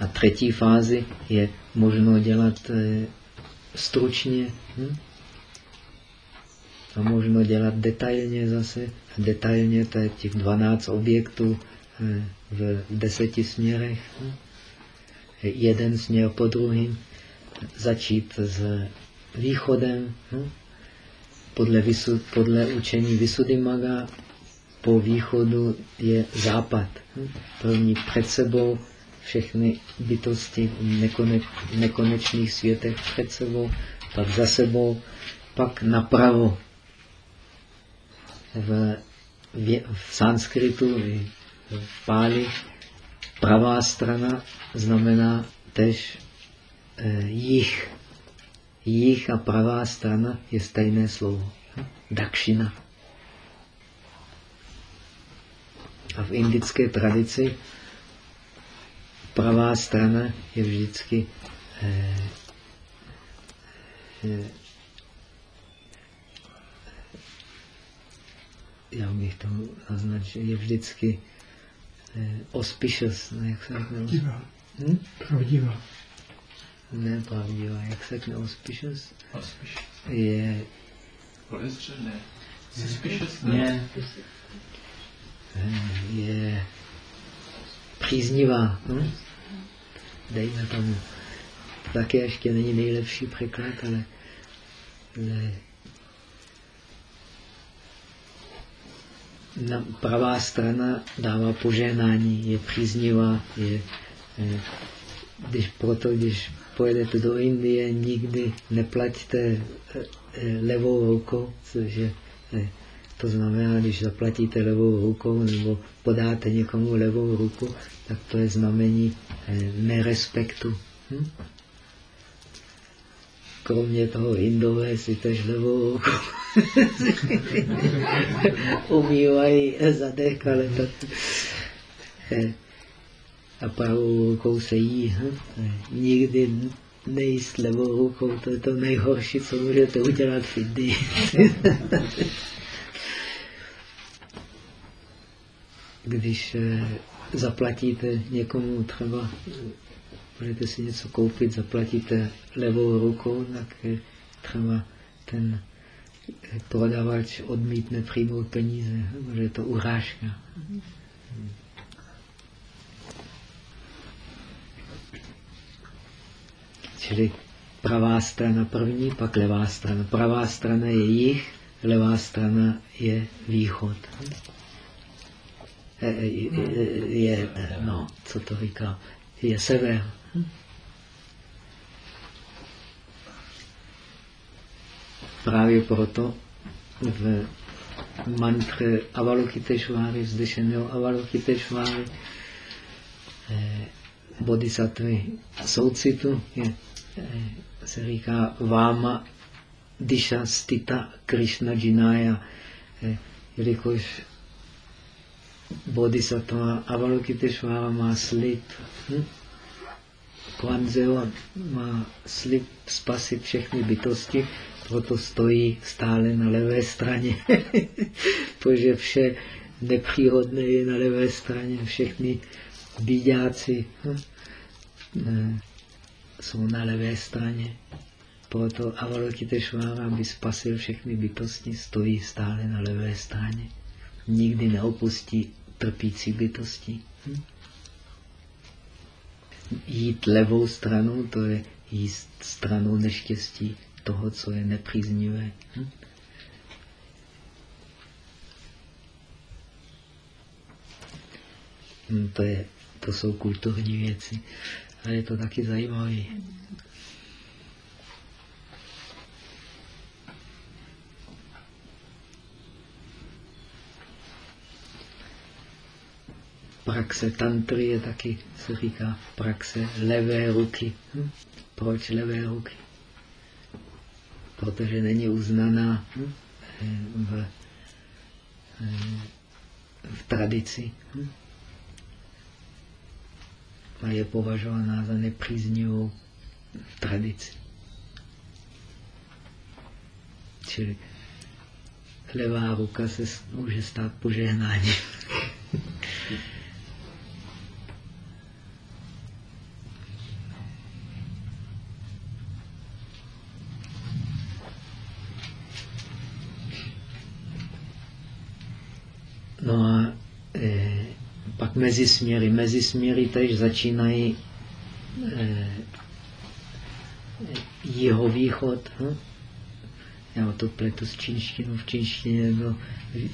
A třetí fázi je možno dělat eh, stručně. Hm? A možno dělat detailně zase. Detailně to je těch 12 objektů eh, v deseti směrech. Jeden směr po druhým. Začít s východem. Hm? Podle, vysud, podle učení Visuddhimaga po východu je západ. Hm? První před sebou všechny bytosti v nekoneč, nekonečných světech před sebou, pak za sebou, pak napravo v, v, v sanskritu v páli pravá strana znamená tež e, jich. Jich a pravá strana je stejné slovo. Dakšina. A v indické tradici pravá strana je vždycky e, e, já bych to naznačil, je vždycky eh, auspicious, ne, jak se řekne? Pravdivá. Hm? Pravdivá. Ne pravdivá, jak se řekne auspicious? Auspicious. Je... Podezřelé. Suspicious, ne? Eh, je příznivá. Hm? Dejme tomu. Také ještě není nejlepší překlad, ale, ale pravá strana dává požehnání, je příznivá, je, je, když proto, když pojedete do Indie, nikdy neplaťte e, e, levou rukou, cože to znamená, když zaplatíte levou rukou nebo podáte někomu levou ruku, tak to je znamení e, nerespektu. Hm? Kromě toho Indové si tež levou (laughs) umývají zadek, ale to a pravou rukou se jí. Nikdy nejíst levou rukou, to je to nejhorší, co můžete udělat v. (laughs) Když eh, zaplatíte někomu třeba můžete si něco koupit, zaplatíte levou rukou, tak třeba ten prodavač odmítne přijmout peníze, protože je to urážka. Čili pravá strana první, pak levá strana. Pravá strana je jich, levá strana je východ. Je, je no, co to říká, je sever. Právě proto v mantře Avalokiteshváry, vzdešeného Avalokiteshváry, eh, bodhisattvy soucitu, je, eh, se říká Váma Disha Stita Krishna Jinaya, eh, jelikož bodhisattva Avalokiteshvara má slib, hm? Kwanzeo má slib spasit všechny bytosti, proto stojí stále na levé straně, (laughs) protože vše nepřírodné je na levé straně, všechny bídáci hm, jsou na levé straně. Proto Avalokiteshvara, aby spasil všechny bytosti, stojí stále na levé straně. Nikdy neopustí trpící bytosti. Hm? Jít levou stranou, to je jíst stranou neštěstí toho, co je nepříznivé. Hm? Hm, to, je, to jsou kulturní věci. A je to taky zajímavé. praxe tantry je taky, se říká, praxe levé ruky. Hm? Proč levé ruky? Protože není uznaná hm? v, v tradici. Hm? A je považovaná za nepříznivou tradici. Čili levá ruka se může stát požehnáním. (laughs) No a e, pak mezi směry. Mezi směry tež začínají e, jeho východ. Hm? Já to pletu s čínštinou. V čínštině do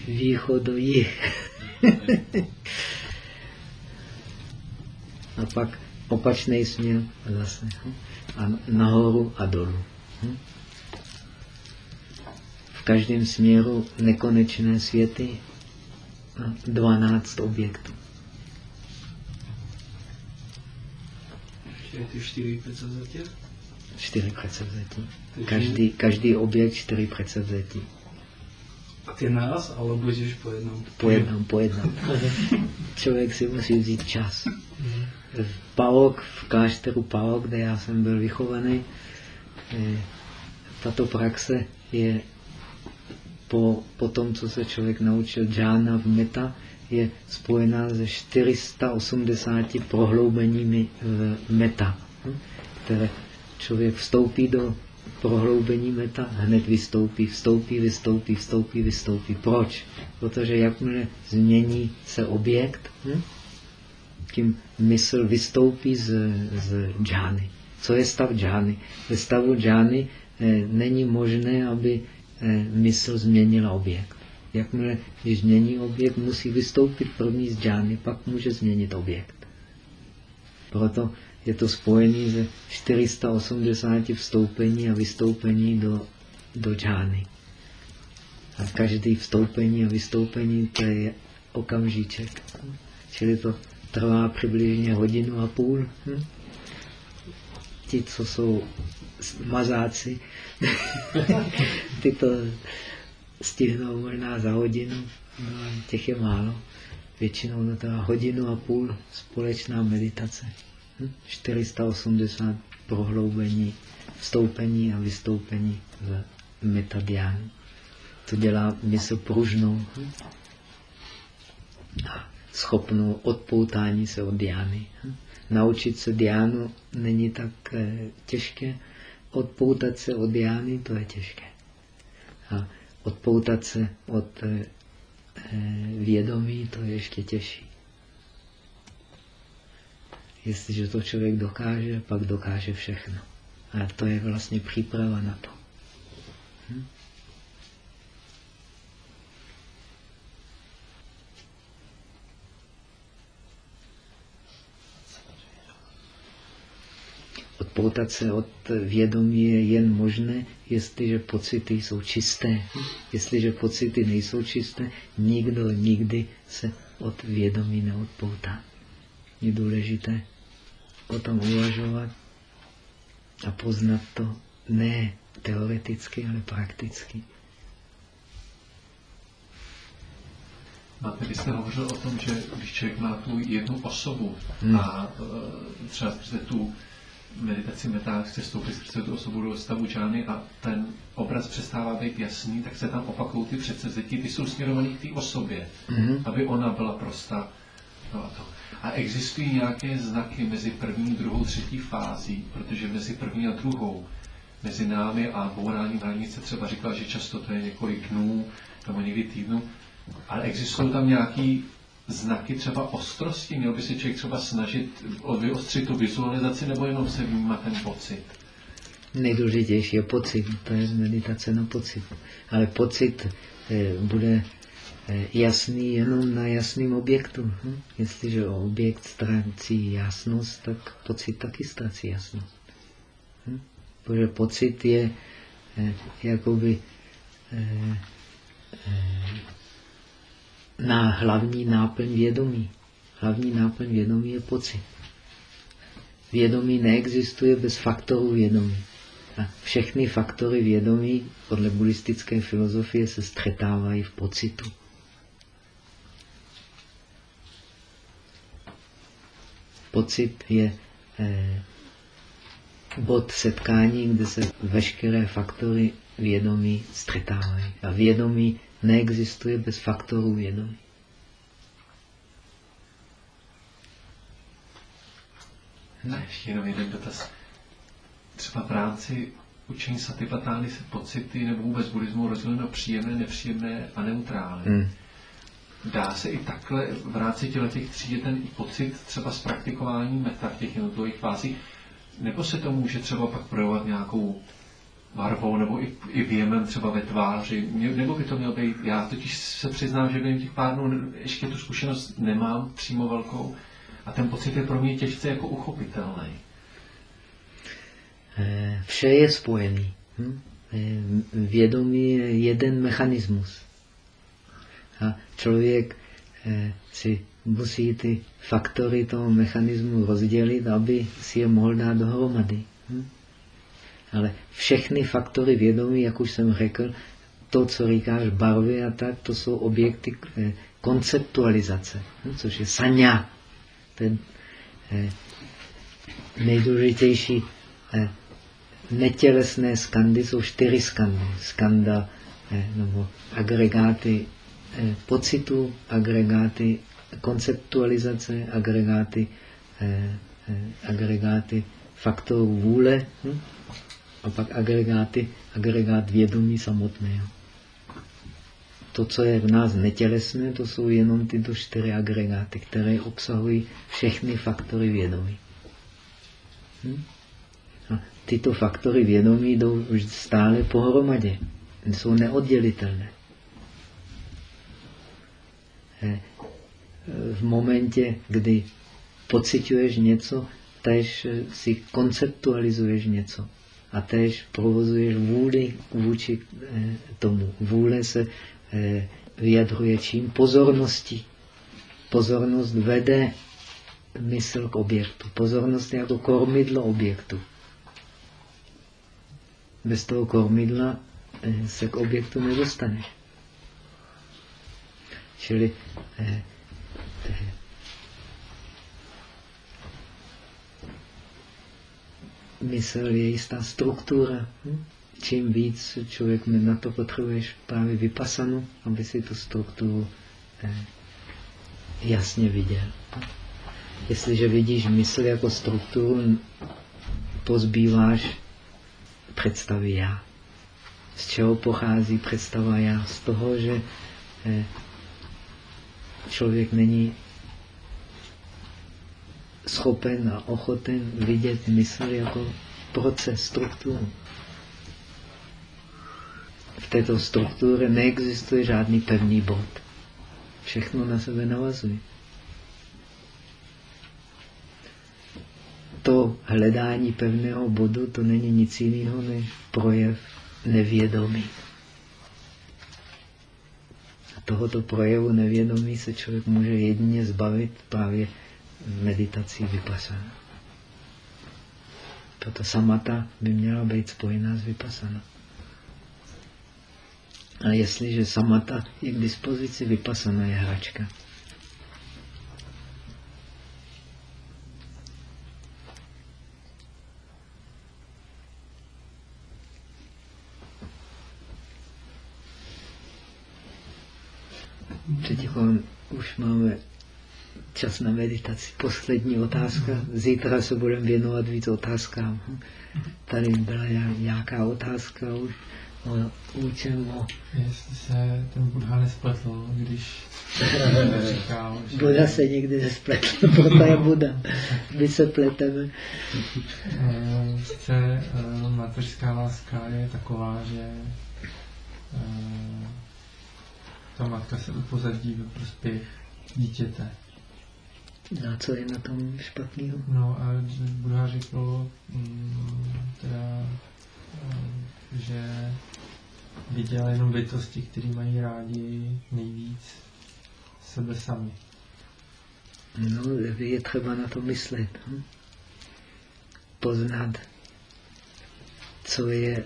východ do jich. a pak opačný směr zase. Hm? A nahoru a dolů. Hm? V každém směru nekonečné světy 12 objektů. Ty čtyři předsevzetí? Čtyři předsevzetí. Každý, každý objekt čtyři předsevzetí. A ty naraz, ale budeš po jednom? Po jednom, po jednom. (laughs) Člověk si musí vzít čas. V Paok, v klášteru Paok, kde já jsem byl vychovaný, eh, tato praxe je po, po tom, co se člověk naučil džána v meta, je spojená se 480 prohloubeními v meta, hm, které člověk vstoupí do prohloubení meta, hned vystoupí, vstoupí, vystoupí, vstoupí, vystoupí. Proč? Protože jakmile změní se objekt, hm, tím mysl vystoupí z, z džány. Co je stav džány? Ve stavu džány eh, není možné, aby Eh, mysl změnila objekt. Jakmile, když změní objekt, musí vystoupit první z džány, pak může změnit objekt. Proto je to spojené ze 480 vstoupení a vystoupení do, do džány. A každý vstoupení a vystoupení to je okamžíček. Čili to trvá přibližně hodinu a půl. Hm? Ti, co jsou mazáci, (laughs) ty to stihnou možná za hodinu, no, těch je málo. Většinou na to hodinu a půl společná meditace. 480 hm? prohloubení, vstoupení a vystoupení v metadiánu. To dělá mysl pružnou hm? a schopnou odpoutání se od diány. Hm? Naučit se diánu není tak eh, těžké, odpoutat se od jány, to je těžké. A odpoutat se od eh, vědomí, to je ještě těžší. Jestliže to člověk dokáže, pak dokáže všechno. A to je vlastně příprava na to. Hm? Odpoutat se od vědomí je jen možné, jestliže pocity jsou čisté. Jestliže pocity nejsou čisté, nikdo nikdy se od vědomí neodpoutá. Je důležité o tom uvažovat a poznat to ne teoreticky, ale prakticky. Máte, vy jste hovořil o tom, že když člověk má tu jednu osobu hmm. a e, třeba tu meditaci metá chce vstoupit skrze tu osobu do stavu džány a ten obraz přestává být jasný, tak se tam opakují ty předsevzetí, ty jsou směrované k té osobě, hmm. aby ona byla prostá. No a to. A existují nějaké znaky mezi první, druhou, třetí fází, protože mezi první a druhou, mezi námi a bourání hranice třeba říkala, že často to je několik dnů nebo někdy týdnů, ale existují tam nějaké znaky třeba ostrosti? Měl by se člověk třeba snažit vyostřit tu vizualizaci nebo jenom se vnímat ten pocit? Nejdůležitější je pocit, to je meditace na pocit. Ale pocit eh, bude Eh, jasný jenom na jasném objektu. Hm? Jestliže objekt ztrácí jasnost, tak pocit taky ztrácí jasnost. Hm? Protože pocit je eh, jakoby na hlavní náplň vědomí. Hlavní náplň vědomí je pocit. Vědomí neexistuje bez faktorů vědomí. A všechny faktory vědomí podle buddhistické filozofie se střetávají v pocitu. pocit je eh, bod setkání, kde se veškeré faktory vědomí střetávají. A vědomí neexistuje bez faktorů vědomí. Ne, ještě jenom jeden dotaz. Třeba v rámci učení satipatány se pocity nebo vůbec buddhismu rozděleno příjemné, nepříjemné a neutrální. Hmm dá se i takhle v rámci těch tří je ten pocit třeba z praktikování meta v těch jednotlivých fázích, nebo se to může třeba pak projevovat nějakou barvou nebo i, i věmem třeba ve tváři, nebo by to mělo být, já totiž se přiznám, že během těch pár dnů ještě tu zkušenost nemám přímo velkou a ten pocit je pro mě těžce jako uchopitelný. Eh, vše je spojený. Hm? Eh, vědomí je jeden mechanismus. A člověk eh, si musí ty faktory toho mechanismu rozdělit, aby si je mohl dát dohromady. Ale všechny faktory vědomí, jak už jsem řekl, to, co říkáš, barvy a tak, to jsou objekty eh, konceptualizace, hm? což je sanya. Ten eh, nejdůležitější netělesné skandy jsou čtyři skandy. Skanda nebo agregáty Eh, pocitu, agregáty konceptualizace, agregáty, eh, eh, agregáty faktorů vůle hm? A pak agregáty, agregát vědomí samotného. To, co je v nás netělesné, to jsou jenom tyto čtyři agregáty, které obsahují všechny faktory vědomí. Hm? A tyto faktory vědomí jdou stále pohromadě. Jsou neoddělitelné. Eh, v momentě, kdy pocituješ něco, tež si konceptualizuješ něco a tež provozuješ vůli vůči eh, tomu. Vůle se eh, vyjadruje čím? Pozorností. Pozornost vede mysl k objektu. Pozornost je jako kormidlo objektu. Bez toho kormidla se k objektu nedostaneš. Čili eh, eh, mysl je jistá struktura. Hm? Čím víc člověk na to potřebuješ právě vypasanu, aby si tu strukturu eh, jasně viděl. Jestliže vidíš mysl jako strukturu, pozbýváš představy já. Z čeho pochází představa já? Z toho, že eh, člověk není schopen a ochoten vidět mysl jako proces, strukturu. V této struktuře neexistuje žádný pevný bod. Všechno na sebe navazuje. To hledání pevného bodu, to není nic jiného než projev nevědomí. A tohoto projevu nevědomí se člověk může jedině zbavit právě meditací vypasana. Proto samata by měla být spojená s vypasana. A jestliže samata je k dispozici, vypasana je hračka. Teď už máme čas na meditaci. Poslední otázka. Zítra se budeme věnovat víc otázkám. Tady byla nějaká otázka už o něčem o... Jestli se ten Buddha nespletl, když říkal, že... Buddha se nikdy nespletl, (laughs) proto je Buddha. My se pleteme. Sice eh, mateřská láska je taková, že eh, ta matka se upozadí ve prospěch dítěte. A co je na tom špatného? No a Buddha řekl, mm, teda, mm, že viděl jenom bytosti, které mají rádi nejvíc sebe sami. No, je třeba na to myslet. Hm? Poznat, co je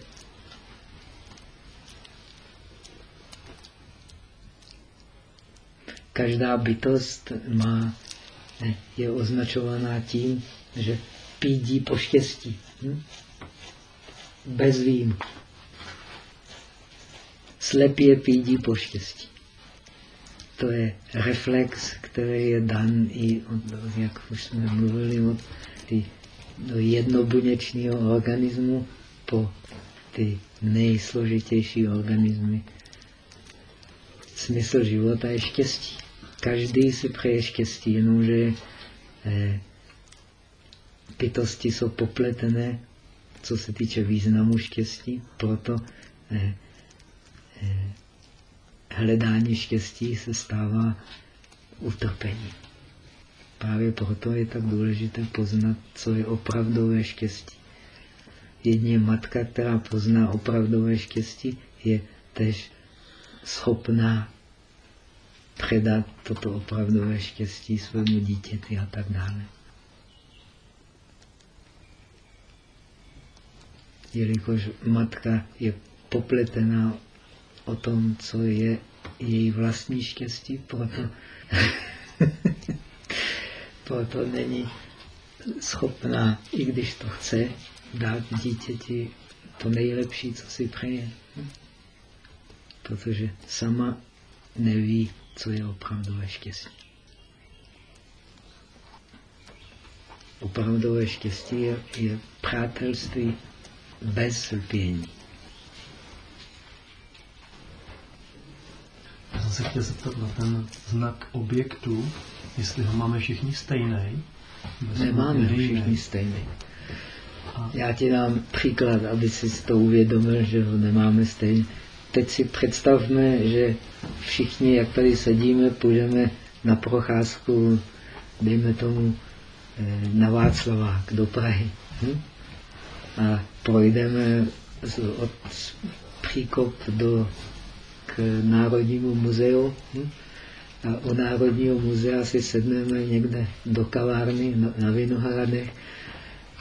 každá bytost má je označovaná tím, že pídí po štěstí. Hm? Bez výjimky. Slepě pídí po štěstí. To je reflex, který je dan i, od, jak už jsme mluvili, od ty, do jednobuněčního organismu po ty nejsložitější organismy. Smysl života je štěstí. Každý si přeje štěstí, jenomže eh, bytosti jsou popletené, co se týče významu štěstí, proto eh, eh, hledání štěstí se stává utrpení. Právě proto je tak důležité poznat, co je opravdové štěstí. Jedině matka, která pozná opravdové štěstí, je tež schopná předat toto opravdové štěstí svému dítěti a tak dále. Jelikož matka je popletená o tom, co je její vlastní štěstí, proto, (laughs) proto není schopná, i když to chce, dát dítěti to nejlepší, co si přeje. Protože sama neví, co je opravdové štěstí. Opravdové štěstí je, je přátelství bez lpění. Já jsem se chtěl zeptat na ten znak objektu, jestli ho máme všichni stejný. Nemáme ho všichni stejný. Já ti dám příklad, aby si to uvědomil, že ho nemáme stejný teď si představme, že všichni, jak tady sedíme, půjdeme na procházku, dejme tomu, eh, na Václavák do Prahy. Hm? A projdeme z, od Příkop do k Národnímu muzeu. Hm? A u Národního muzea si sedneme někde do kavárny na, na Vinohradech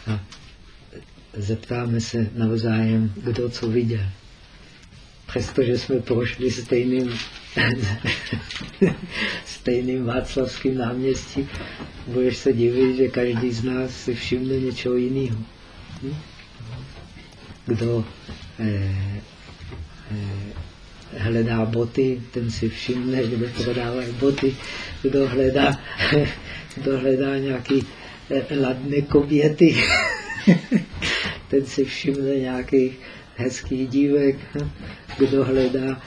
a zeptáme se navzájem, kdo co viděl přestože jsme prošli stejným, (laughs) stejným Václavským náměstí, budeš se divit, že každý z nás si všimne něčeho jiného. Hm? Kdo eh, eh, hledá boty, ten si všimne, kde prodávají boty. Kdo hledá, (laughs) kdo hledá nějaký eh, ladné koběty, (laughs) ten si všimne nějakých hezkých dívek. hm. Kdo hledá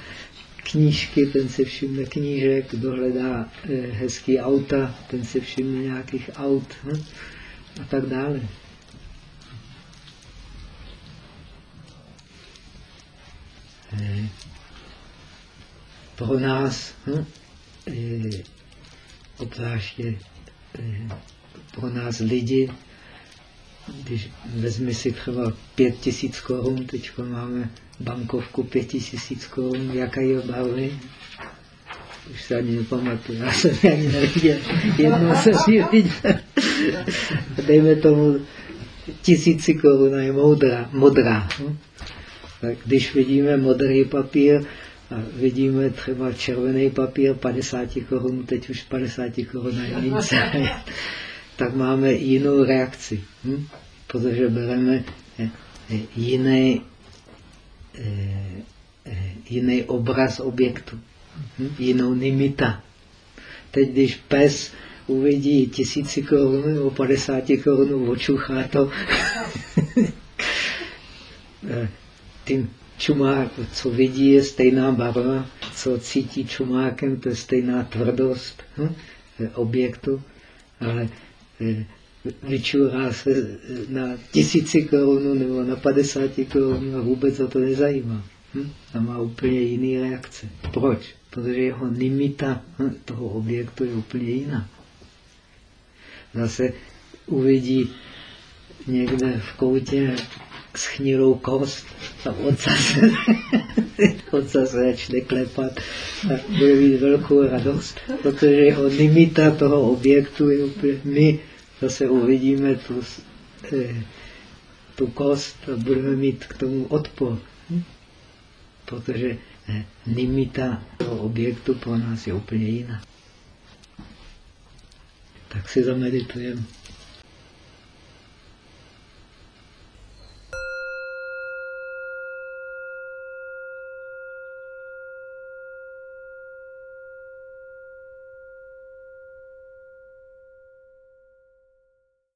knížky, ten si všimne knížek. Kdo hledá eh, hezký auta, ten si všimne nějakých aut. hm. A tak dále. Eh, pro nás, hm, eh, obzvláště pro nás lidi, když vezmi si třeba pět tisíc korun, teď máme bankovku pět tisíc korun, jaká je barvy? Už se ani nepamatuju, já jsem ani neviděl. Jednou jsem ji viděl. Dejme tomu tisíci korun je modrá. modrá? Tak když vidíme modrý papír a vidíme třeba červený papír 50 korun, teď už 50 korun je mince, tak máme jinou reakci, hm? protože bereme eh, eh, jiný, eh, jiný obraz objektu, hm? jinou nimita. Teď, když pes uvidí tisíci korun nebo 50 korun, očuchá to. (laughs) Tím čumák, co vidí, je stejná barva, co cítí čumákem, to je stejná tvrdost hm? objektu, ale vyčurá se eh, na tisíci korun nebo na 50 korun a vůbec ho to nezajímá. Hm? A má úplně jiný reakce. Proč? Protože jeho nimita hm, toho objektu je úplně jiná. Zase uvidí někde v koutě schnilou kost a otca se, otca se začne klepat a bude mít velkou radost, protože jeho limita toho objektu je úplně, my zase uvidíme tu, eh, tu kost a budeme mít k tomu odpor. Hm? Protože eh, limita toho objektu pro nás je úplně jiná. Tak si zameditujeme.